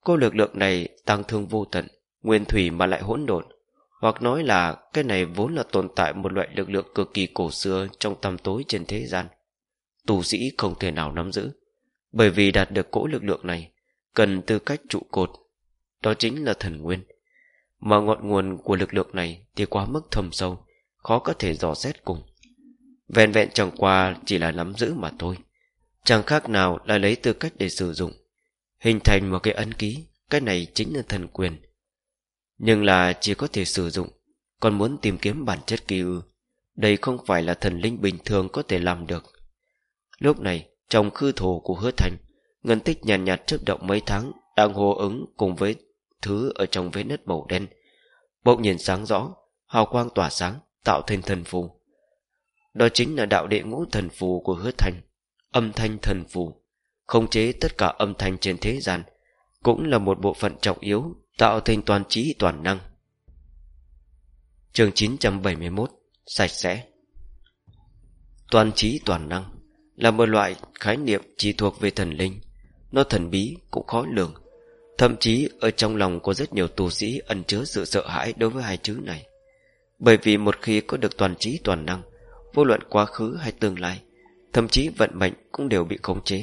cô lực lượng này tăng thương vô tận nguyên thủy mà lại hỗn độn Hoặc nói là cái này vốn là tồn tại một loại lực lượng cực kỳ cổ xưa trong tăm tối trên thế gian. Tu sĩ không thể nào nắm giữ. Bởi vì đạt được cỗ lực lượng này, cần tư cách trụ cột. Đó chính là thần nguyên. Mà ngọn nguồn của lực lượng này thì quá mức thầm sâu, khó có thể dò xét cùng. Vẹn vẹn chẳng qua chỉ là nắm giữ mà thôi. Chẳng khác nào là lấy tư cách để sử dụng. Hình thành một cái ấn ký, cái này chính là thần quyền. Nhưng là chỉ có thể sử dụng, còn muốn tìm kiếm bản chất kỳ ư. Đây không phải là thần linh bình thường có thể làm được. Lúc này, trong khư thổ của hứa thành, ngân tích nhàn nhạt, nhạt chớp động mấy tháng, đang hô ứng cùng với thứ ở trong vết nứt màu đen. Bỗng nhìn sáng rõ, hào quang tỏa sáng, tạo thành thần phù. Đó chính là đạo đệ ngũ thần phù của hứa thành, âm thanh thần phù, khống chế tất cả âm thanh trên thế gian, cũng là một bộ phận trọng yếu tạo thành toàn trí toàn năng. Chương 971 Sạch sẽ Toàn trí toàn năng là một loại khái niệm chỉ thuộc về thần linh. Nó thần bí cũng khó lường. Thậm chí ở trong lòng có rất nhiều tu sĩ ẩn chứa sự sợ hãi đối với hai chữ này. Bởi vì một khi có được toàn trí toàn năng, vô luận quá khứ hay tương lai, thậm chí vận mệnh cũng đều bị khống chế.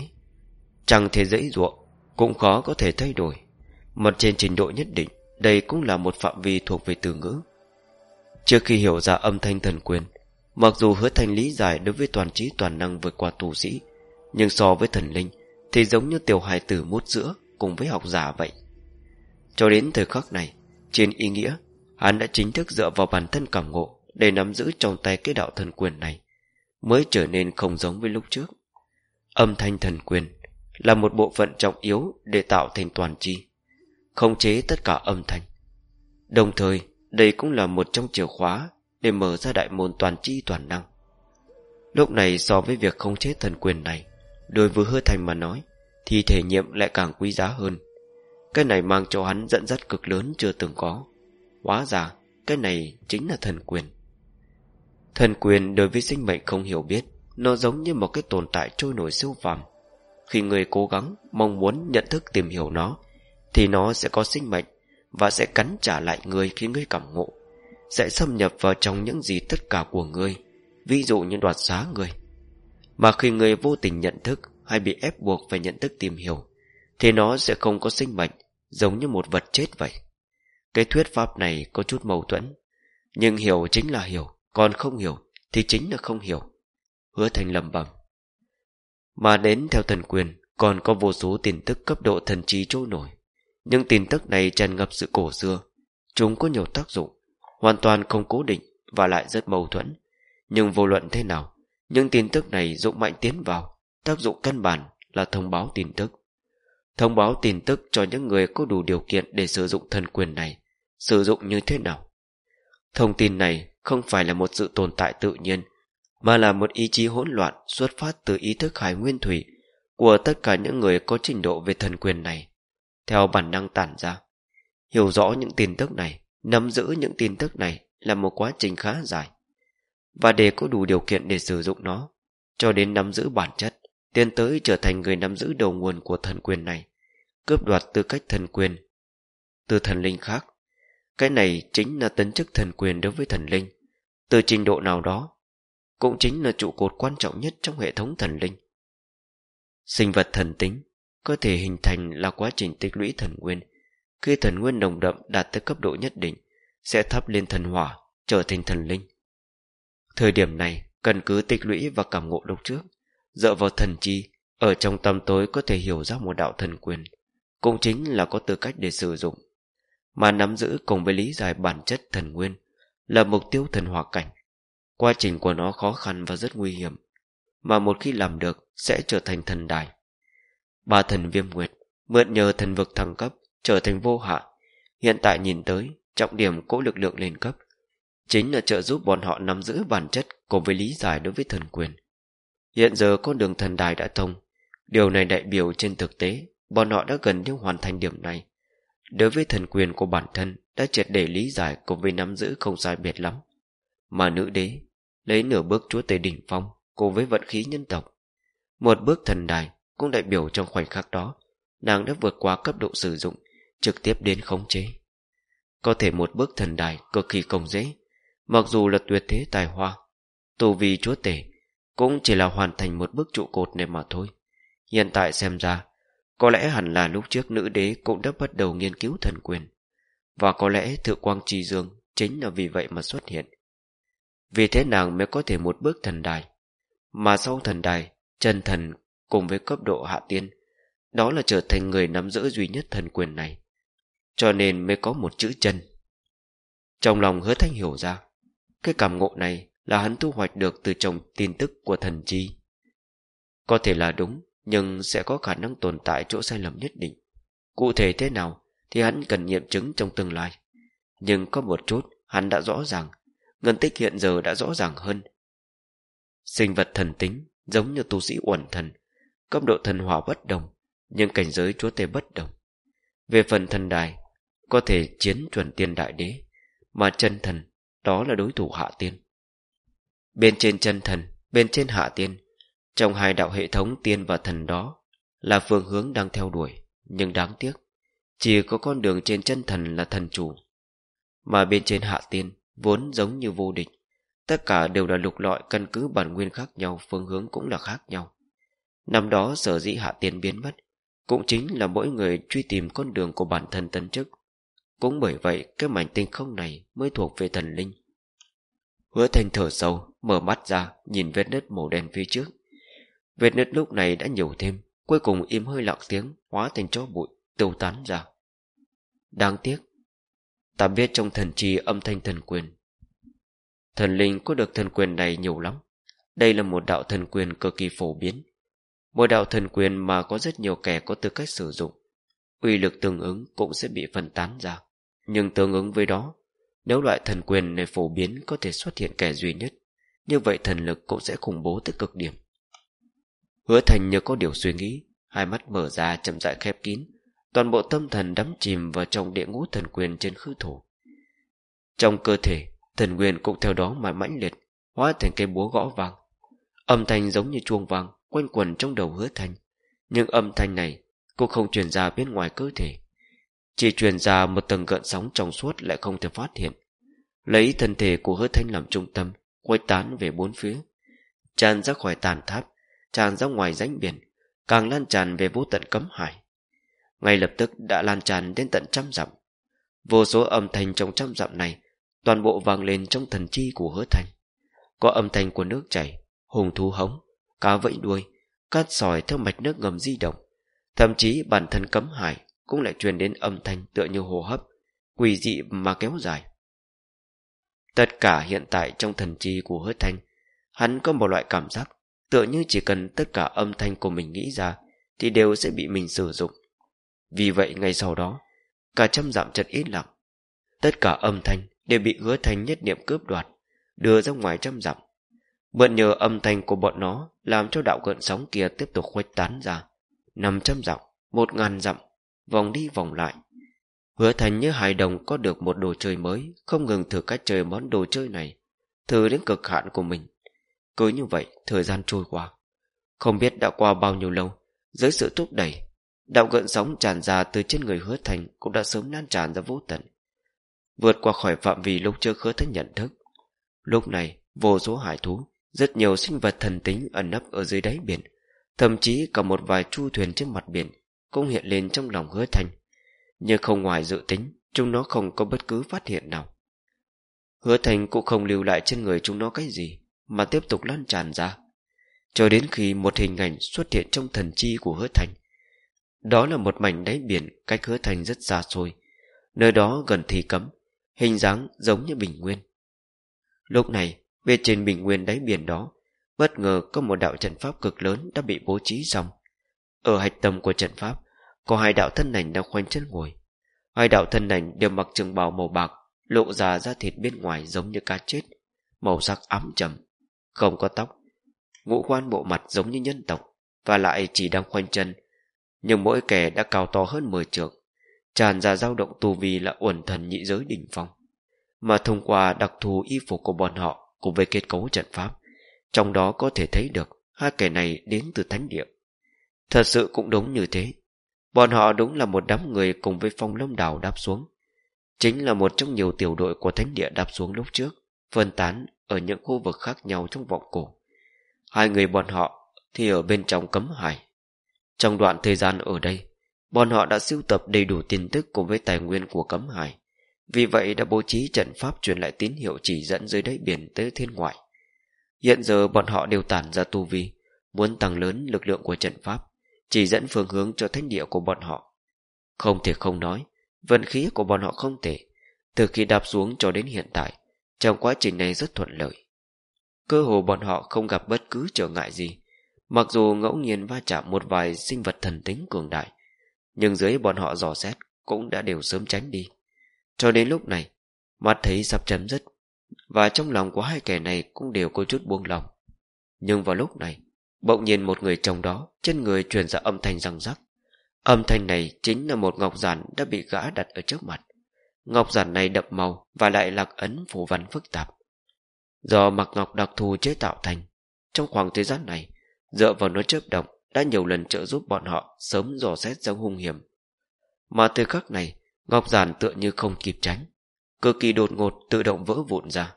Chẳng thể dễ dụa, cũng khó có thể thay đổi. Mà trên trình độ nhất định, đây cũng là một phạm vi thuộc về từ ngữ. Trước khi hiểu ra âm thanh thần quyền, mặc dù hứa thanh lý giải đối với toàn trí toàn năng vượt qua tù sĩ, nhưng so với thần linh, thì giống như tiểu hài tử mút sữa cùng với học giả vậy. Cho đến thời khắc này, trên ý nghĩa, hắn đã chính thức dựa vào bản thân cảm ngộ để nắm giữ trong tay cái đạo thần quyền này, mới trở nên không giống với lúc trước. Âm thanh thần quyền là một bộ phận trọng yếu để tạo thành toàn chi, khống chế tất cả âm thanh. Đồng thời, đây cũng là một trong chìa khóa để mở ra đại môn toàn chi toàn năng. Lúc này so với việc khống chế thần quyền này, đối với hứa thành mà nói, thì thể nghiệm lại càng quý giá hơn. Cái này mang cho hắn dẫn dắt cực lớn chưa từng có. Hóa ra, cái này chính là thần quyền. Thần quyền đối với sinh mệnh không hiểu biết, nó giống như một cái tồn tại trôi nổi siêu phàm. Khi người cố gắng, mong muốn nhận thức tìm hiểu nó, thì nó sẽ có sinh mệnh và sẽ cắn trả lại người khi người cảm ngộ. Sẽ xâm nhập vào trong những gì tất cả của người. ví dụ như đoạt xá người. Mà khi người vô tình nhận thức hay bị ép buộc phải nhận thức tìm hiểu, thì nó sẽ không có sinh mệnh, giống như một vật chết vậy. Cái thuyết pháp này có chút mâu thuẫn, nhưng hiểu chính là hiểu, còn không hiểu thì chính là không hiểu. Hứa thành lầm bẩm Mà đến theo thần quyền, còn có vô số tin tức cấp độ thần trí trôi nổi. Nhưng tin tức này tràn ngập sự cổ xưa, chúng có nhiều tác dụng, hoàn toàn không cố định và lại rất mâu thuẫn. Nhưng vô luận thế nào, những tin tức này dụng mạnh tiến vào, tác dụng căn bản là thông báo tin tức. Thông báo tin tức cho những người có đủ điều kiện để sử dụng thần quyền này, sử dụng như thế nào. Thông tin này không phải là một sự tồn tại tự nhiên, mà là một ý chí hỗn loạn xuất phát từ ý thức hải nguyên thủy của tất cả những người có trình độ về thần quyền này, theo bản năng tản ra. Hiểu rõ những tin tức này, nắm giữ những tin tức này là một quá trình khá dài. Và để có đủ điều kiện để sử dụng nó, cho đến nắm giữ bản chất, tiến tới trở thành người nắm giữ đầu nguồn của thần quyền này, cướp đoạt tư cách thần quyền từ thần linh khác. Cái này chính là tấn chức thần quyền đối với thần linh, từ trình độ nào đó, cũng chính là trụ cột quan trọng nhất trong hệ thống thần linh. Sinh vật thần tính có thể hình thành là quá trình tích lũy thần nguyên. Khi thần nguyên nồng đậm đạt tới cấp độ nhất định, sẽ thắp lên thần hỏa, trở thành thần linh. Thời điểm này, cần cứ tích lũy và cảm ngộ lúc trước, dựa vào thần chi, ở trong tâm tối có thể hiểu ra một đạo thần quyền, cũng chính là có tư cách để sử dụng. Mà nắm giữ cùng với lý giải bản chất thần nguyên là mục tiêu thần hòa cảnh. Quá trình của nó khó khăn và rất nguy hiểm, mà một khi làm được sẽ trở thành thần đài. Ba thần viêm nguyệt mượn nhờ thần vực thăng cấp trở thành vô hạ. Hiện tại nhìn tới, trọng điểm cỗ lực lượng lên cấp chính là trợ giúp bọn họ nắm giữ bản chất cùng với lý giải đối với thần quyền. Hiện giờ con đường thần đài đã thông, điều này đại biểu trên thực tế bọn họ đã gần như hoàn thành điểm này. Đối với thần quyền của bản thân đã triệt để lý giải cùng với nắm giữ không sai biệt lắm. Mà nữ đế lấy nửa bước chúa tể đỉnh phong cùng với vận khí nhân tộc. Một bước thần đài cũng đại biểu trong khoảnh khắc đó nàng đã vượt qua cấp độ sử dụng trực tiếp đến khống chế. Có thể một bước thần đài cực kỳ công dễ Mặc dù là tuyệt thế tài hoa Tù vì chúa tể cũng chỉ là hoàn thành một bước trụ cột này mà thôi. Hiện tại xem ra, Có lẽ hẳn là lúc trước nữ đế Cũng đã bắt đầu nghiên cứu thần quyền. Và có lẽ thượng quang trì dương Chính là vì vậy mà xuất hiện. Vì thế nàng mới có thể một bước thần đài. Mà sau thần đài, Chân thần cùng với cấp độ hạ tiên, Đó là trở thành người nắm giữ duy nhất thần quyền này. Cho nên mới có một chữ chân. Trong lòng hứa thanh hiểu ra, Cái cảm ngộ này là hắn thu hoạch được từ trong tin tức của thần chi. Có thể là đúng, Nhưng sẽ có khả năng tồn tại chỗ sai lầm nhất định. Cụ thể thế nào Thì hắn cần nghiệm chứng trong tương lai. Nhưng có một chút, Hắn đã rõ ràng. Ngân tích hiện giờ đã rõ ràng hơn. Sinh vật thần tính Giống như tu sĩ uẩn thần. Cấp độ thần hỏa bất đồng, Nhưng cảnh giới chúa tể bất đồng. Về phần thần đài, Có thể chiến chuẩn tiên đại đế, Mà chân thần, Đó là đối thủ hạ tiên. Bên trên chân thần, Bên trên hạ tiên, Trong hai đạo hệ thống tiên và thần đó Là phương hướng đang theo đuổi. Nhưng đáng tiếc, Chỉ có con đường trên chân thần là thần chủ, Mà bên trên hạ tiên Vốn giống như vô địch. Tất cả đều là lục lọi căn cứ bản nguyên khác nhau, Phương hướng cũng là khác nhau. Năm đó sở dĩ hạ tiên biến mất, Cũng chính là mỗi người truy tìm con đường của bản thân tân chức. Cũng bởi vậy, cái mảnh tinh không này Mới thuộc về thần linh. Hứa thanh thở sâu Mở mắt ra, nhìn vết nứt màu đen phía trước. Vết nứt lúc này đã nhiều thêm, Cuối cùng im hơi lặng tiếng, Hóa thành chó bụi, tiêu tán ra. Đáng tiếc, Ta biết trong thần trì âm thanh thần quyền. Thần linh có được thần quyền này nhiều lắm. Đây là một đạo thần quyền cực kỳ phổ biến. Một đạo thần quyền mà có rất nhiều kẻ có tư cách sử dụng. Uy lực tương ứng cũng sẽ bị phân tán ra. Nhưng tương ứng với đó, Nếu loại thần quyền này phổ biến có thể xuất hiện kẻ duy nhất như vậy thần lực cũng sẽ khủng bố tới cực điểm. Hứa thành như có điều suy nghĩ, Hai mắt mở ra chậm rãi khép kín, Toàn bộ tâm thần đắm chìm vào trong địa ngũ thần quyền trên khư thủ Trong cơ thể, Thần quyền cũng theo đó mà mãnh liệt, Hóa thành cây búa gõ vang Âm thanh giống như chuông vang Quanh quần trong đầu hứa thanh Nhưng âm thanh này cũng không truyền ra bên ngoài cơ thể. Chỉ truyền ra một tầng gợn sóng trong suốt Lại không thể phát hiện. Lấy thân thể của hứa thanh làm trung tâm Quay tán về bốn phía. Tràn ra khỏi tàn tháp, Tràn ra ngoài rãnh biển, Càng lan tràn về vô tận cấm hải. Ngay lập tức đã lan tràn đến tận trăm dặm. Vô số âm thanh trong trăm dặm này, Toàn bộ vang lên trong thần chi của hứa thanh Có âm thanh của nước chảy, Hùng thú hống, Cá vẫy đuôi, Cát sỏi theo mạch nước ngầm di động. Thậm chí bản thân cấm hải Cũng lại truyền đến âm thanh tựa như hồ hấp Quỷ dị mà kéo dài. Tất cả hiện tại trong thần chi của hứa thanh, Hắn có một loại cảm giác Tựa như chỉ cần tất cả âm thanh của mình nghĩ ra Thì đều sẽ bị mình sử dụng. Vì vậy ngay sau đó, Cả trăm dặm chật ít lặng, Tất cả âm thanh đều bị hứa thanh nhất niệm cướp đoạt, đưa ra ngoài trăm dặm. Mượn nhờ âm thanh của bọn nó làm cho đạo gợn sóng kia tiếp tục khuếch tán ra. Năm trăm dặm, một ngàn dặm, vòng đi vòng lại hứa thành như hài đồng có được một đồ chơi mới không ngừng thử cách chơi món đồ chơi này. Thử đến cực hạn của mình. Cứ như vậy thời gian trôi qua. Không biết đã qua bao nhiêu lâu dưới sự thúc đẩy đạo gợn sóng tràn ra từ trên người hứa thành cũng đã sớm lan tràn ra vô tận. Vượt qua khỏi phạm vi lúc chưa khứa thanh nhận thức. Lúc này, vô số hải thú, rất nhiều sinh vật thần tính ẩn nấp ở dưới đáy biển, thậm chí cả một vài chu thuyền trên mặt biển cũng hiện lên trong lòng hứa thành nhưng không ngoài dự tính, chúng nó không có bất cứ phát hiện nào. Hứa Thành cũng không lưu lại trên người chúng nó cái gì, mà tiếp tục lan tràn ra. Cho đến khi một hình ảnh xuất hiện trong thần chi của hứa Thành, Đó là một mảnh đáy biển cách hứa Thành rất xa xôi. Nơi đó gần thì cấm, hình dáng giống như bình nguyên. Lúc này, bên trên bình nguyên đáy biển đó, bất ngờ có một đạo trận pháp cực lớn đã bị bố trí xong. Ở hạch tâm của trận pháp, có hai đạo thân ảnh đang khoanh chân ngồi. Hai đạo thân ảnh đều mặc trường bào màu bạc, lộ ra da thịt bên ngoài giống như cá chết, màu sắc ám trầm, không có tóc. Ngũ quan bộ mặt giống như nhân tộc, và lại chỉ đang khoanh chân, nhưng mỗi kẻ đã cao to hơn 10 trượng tràn ra dao động tu vi là uẩn thần nhị giới đỉnh phong mà thông qua đặc thù y phục của bọn họ cùng với kết cấu trận pháp trong đó có thể thấy được hai kẻ này đến từ thánh địa thật sự cũng đúng như thế bọn họ đúng là một đám người cùng với phong lâm đảo đáp xuống. Chính là một trong nhiều tiểu đội của thánh địa đáp xuống lúc trước, Phân tán ở những khu vực khác nhau trong vọng cổ. Hai người bọn họ thì ở bên trong cấm hải. Trong đoạn thời gian ở đây, Bọn họ đã sưu tập đầy đủ tin tức cùng với tài nguyên của cấm hải. Vì vậy đã bố trí trận pháp truyền lại tín hiệu chỉ dẫn dưới đáy biển tới thiên ngoại. Hiện giờ bọn họ đều tản ra tu vi, Muốn tăng lớn lực lượng của trận pháp. Chỉ dẫn phương hướng cho thánh địa của bọn họ. Không thể không nói, Vận khí của bọn họ không tệ. Từ khi đạp xuống cho đến hiện tại, Trong quá trình này rất thuận lợi. Cơ hồ bọn họ không gặp bất cứ trở ngại gì. Mặc dù ngẫu nhiên va chạm một vài sinh vật thần tính cường đại, Nhưng dưới bọn họ dò xét Cũng đã đều sớm tránh đi. Cho đến lúc này, Mắt thấy sắp chấm dứt, Và trong lòng của hai kẻ này cũng đều có chút buông lòng. Nhưng vào lúc này Bỗng nhiên một người trong đó Trên người truyền ra âm thanh răng rắc Âm thanh này chính là một ngọc giản đã bị gã đặt ở trước mặt. Ngọc giản này đậm màu và lại lạc ấn phù văn phức tạp. Do mặc ngọc đặc thù chế tạo thành, trong khoảng thời gian này, dựa vào nó chớp động đã nhiều lần trợ giúp bọn họ sớm dò xét ra hung hiểm. Mà từ khắc này, ngọc giản tựa như không kịp tránh, cực kỳ đột ngột tự động vỡ vụn ra.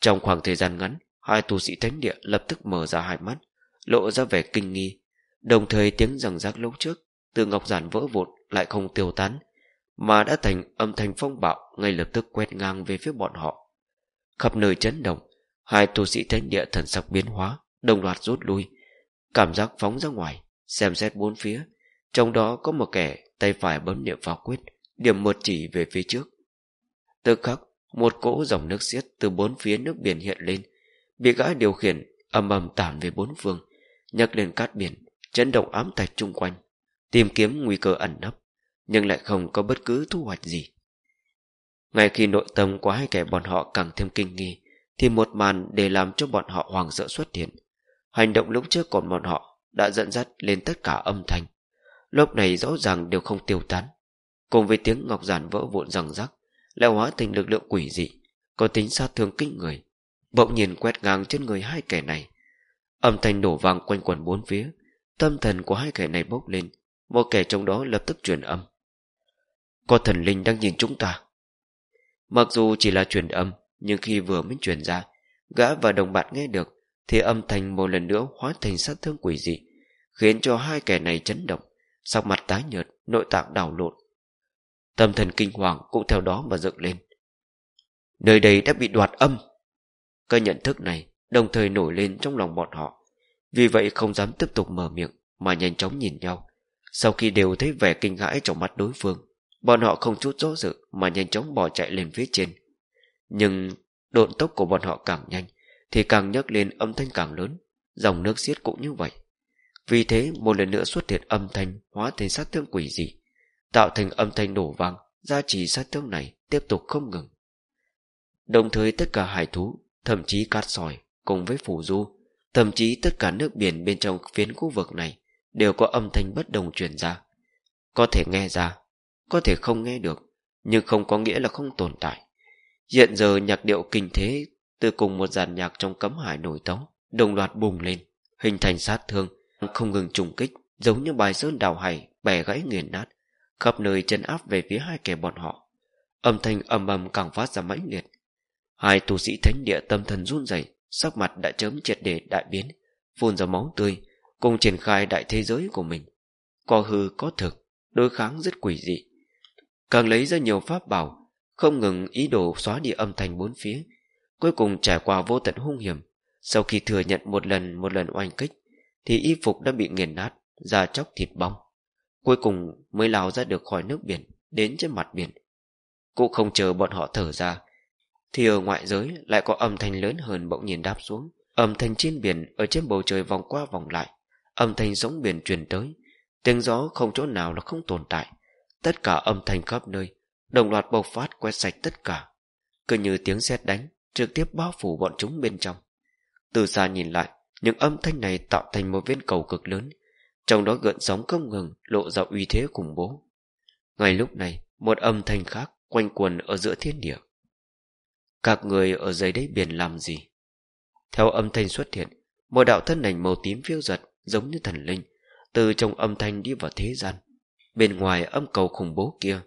Trong khoảng thời gian ngắn, hai tu sĩ thánh địa lập tức mở ra hai mắt, lộ ra vẻ kinh nghi, đồng thời tiếng rằng rác lúc trước từ ngọc giản vỡ vụn lại không tiêu tán mà đã thành âm thanh phong bạo ngay lập tức quét ngang về phía bọn họ. Khắp nơi chấn động hai tu sĩ thánh địa thần sắc biến hóa đồng loạt rút lui cảm giác phóng ra ngoài xem xét bốn phía. Trong đó có một kẻ tay phải bấm niệm vào quyết điểm một chỉ về phía trước. Tức khắc một cỗ dòng nước xiết từ bốn phía nước biển hiện lên bị gã điều khiển âm ầm tản về bốn phương nhấc lên cát biển chấn động ám thạch chung quanh tìm kiếm nguy cơ ẩn nấp, nhưng lại không có bất cứ thu hoạch gì. Ngay khi nội tâm của hai kẻ bọn họ càng thêm kinh nghi, thì một màn để làm cho bọn họ hoàng sợ xuất hiện. Hành động lúc trước còn bọn họ đã dẫn dắt lên tất cả âm thanh. Lúc này rõ ràng đều không tiêu tán. Cùng với tiếng ngọc giản vỡ vụn rằng rắc, lại hóa thành lực lượng quỷ dị, có tính sát thương kinh người. Bỗng nhiên quét ngang trên người hai kẻ này. Âm thanh đổ vang quanh quần bốn phía, tâm thần của hai kẻ này bốc lên, một kẻ trong đó lập tức truyền âm. Có thần linh đang nhìn chúng ta. Mặc dù chỉ là truyền âm Nhưng khi vừa mới truyền ra Gã và đồng bạn nghe được Thì âm thanh một lần nữa hóa thành sát thương quỷ dị Khiến cho hai kẻ này chấn động Sắc mặt tái nhợt Nội tạng đảo lộn. Tâm thần kinh hoàng cũng theo đó mà dựng lên. Nơi đây đã bị đoạt âm. Cái nhận thức này Đồng thời nổi lên trong lòng bọn họ. Vì vậy không dám tiếp tục mở miệng, Mà nhanh chóng nhìn nhau. Sau khi đều thấy vẻ kinh hãi trong mắt đối phương, Bọn họ không chút rõ dự Mà nhanh chóng bỏ chạy lên phía trên. Nhưng độn tốc của bọn họ càng nhanh, Thì càng nhấc lên âm thanh càng lớn, Dòng nước xiết cũng như vậy. Vì thế, một lần nữa xuất hiện âm thanh Hóa thành sát thương quỷ dị, Tạo thành âm thanh nổ vang, Gia trì sát thương này tiếp tục không ngừng. Đồng thời tất cả hải thú, Thậm chí cát sỏi cùng với phủ du Thậm chí tất cả nước biển bên trong phiến khu vực này đều có âm thanh bất đồng truyền ra. Có thể nghe ra, có thể không nghe được, nhưng không có nghĩa là không tồn tại. Hiện giờ nhạc điệu kinh thế từ cùng một dàn nhạc trong cấm hải nổi tống đồng loạt bùng lên, hình thành sát thương, không ngừng trùng kích, giống như bài sơn đào hải, bẻ gãy nghiền nát, khắp nơi chân áp về phía hai kẻ bọn họ. Âm thanh ầm ầm càng phát ra mãnh liệt. Hai tu sĩ thánh địa tâm thần run rẩy, sắc mặt đã chớm triệt để đại biến, phun ra máu tươi, cùng triển khai đại thế giới của mình. Có hư có thực, đối kháng rất quỷ dị. Càng lấy ra nhiều pháp bảo, không ngừng ý đồ xóa đi âm thanh bốn phía. Cuối cùng trải qua vô tận hung hiểm, sau khi thừa nhận một lần một lần oanh kích, thì y phục đã bị nghiền nát, da chóc thịt bong. Cuối cùng mới lao ra được khỏi nước biển, đến trên mặt biển. Cũng không chờ bọn họ thở ra, thì ở ngoại giới lại có âm thanh lớn hơn bỗng nhiên đáp xuống. Âm thanh trên biển ở trên bầu trời vòng qua vòng lại, Âm thanh giống biển truyền tới. Tiếng gió không chỗ nào là không tồn tại. Tất cả âm thanh khắp nơi Đồng loạt bộc phát quét sạch tất cả. Cứ như tiếng sét đánh Trực tiếp bao phủ bọn chúng bên trong. Từ xa nhìn lại Những âm thanh này tạo thành một viên cầu cực lớn. Trong đó gợn sóng không ngừng Lộ ra uy thế khủng bố. Ngay lúc này Một âm thanh khác quanh quần ở giữa thiên địa. Các người ở dưới đáy biển làm gì Theo âm thanh xuất hiện Một đạo thân ảnh màu tím phiêu giật giống như thần linh, từ trong âm thanh đi vào thế gian. Bên ngoài âm cầu khủng bố kia,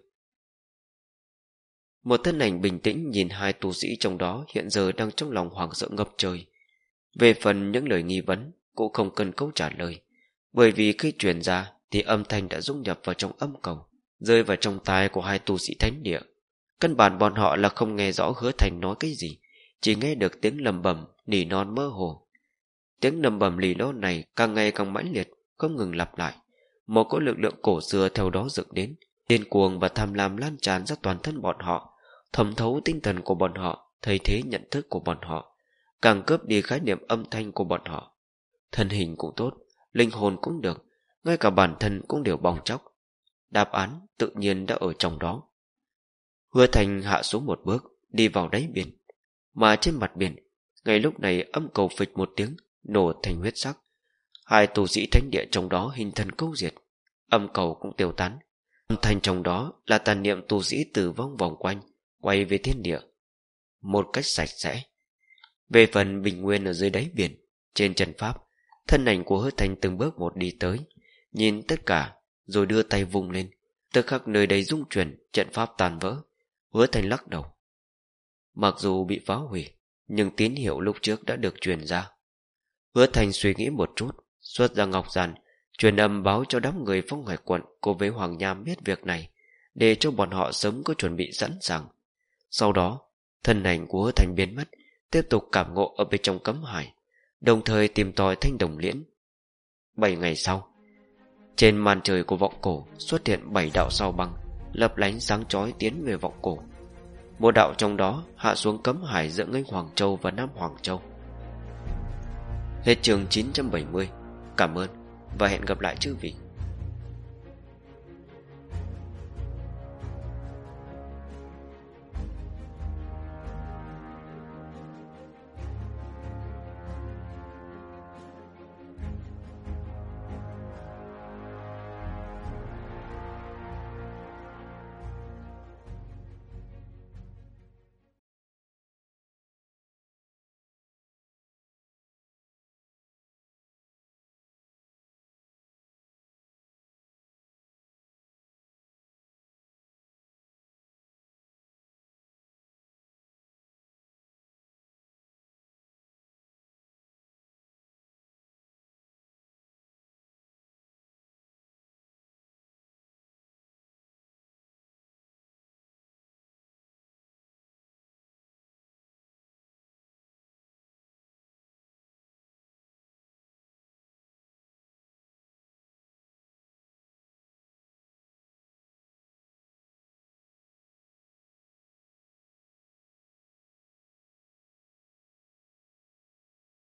Một thân ảnh bình tĩnh nhìn hai tu sĩ trong đó hiện giờ đang trong lòng hoàng sợ ngập trời. Về phần những lời nghi vấn, cũng không cần câu trả lời. Bởi vì khi truyền ra thì âm thanh đã dung nhập vào trong âm cầu, rơi vào trong tai của hai tu sĩ thánh địa. Căn bản bọn họ là không nghe rõ hứa thành nói cái gì, chỉ nghe được tiếng lầm bầm, nỉ non mơ hồ. Tiếng lầm bầm lì lô này càng ngày càng mãnh liệt, không ngừng lặp lại. Một cỗ lực lượng cổ xưa theo đó dựng đến, điên cuồng và tham lam lan tràn ra toàn thân bọn họ, thẩm thấu tinh thần của bọn họ, thay thế nhận thức của bọn họ, càng cướp đi khái niệm âm thanh của bọn họ. Thân hình cũng tốt, linh hồn cũng được, ngay cả bản thân cũng đều bong chóc. Đáp án tự nhiên đã ở trong đó. Hứa Thành hạ xuống một bước, đi vào đáy biển. Mà trên mặt biển, ngay lúc này âm cầu phịch một tiếng, nổ thành huyết sắc. Hai tù sĩ thánh địa trong đó hình thần câu diệt. Âm cầu cũng tiêu tán. Âm thanh trong đó là tàn niệm tù sĩ tử vong vòng quanh, quay về thiên địa. Một cách sạch sẽ. Về phần bình nguyên ở dưới đáy biển, trên trần pháp, thân ảnh của hứa thành từng bước một đi tới, nhìn tất cả, rồi đưa tay vùng lên. Tức khắc nơi đây rung chuyển, trận pháp tàn vỡ. Hứa thành lắc đầu. Mặc dù bị phá hủy, nhưng tín hiệu lúc trước đã được truyền ra. Hứa thành suy nghĩ một chút, xuất ra ngọc giàn, truyền âm báo cho đám người phong hải quận cùng với Hoàng Nham biết việc này, để cho bọn họ sớm có chuẩn bị sẵn sàng. Sau đó, thân ảnh của hứa thành biến mất, tiếp tục cảm ngộ ở bên trong cấm hải, đồng thời tìm tòi thanh đồng liễn. Bảy ngày sau, trên màn trời của vọng cổ xuất hiện bảy đạo sao băng, lập lánh sáng chói tiến về vọng cổ. Một đạo trong đó hạ xuống cấm hải giữa ngây Hoàng Châu và Nam Hoàng Châu. Hết chương 970. Cảm ơn và hẹn gặp lại chư vị.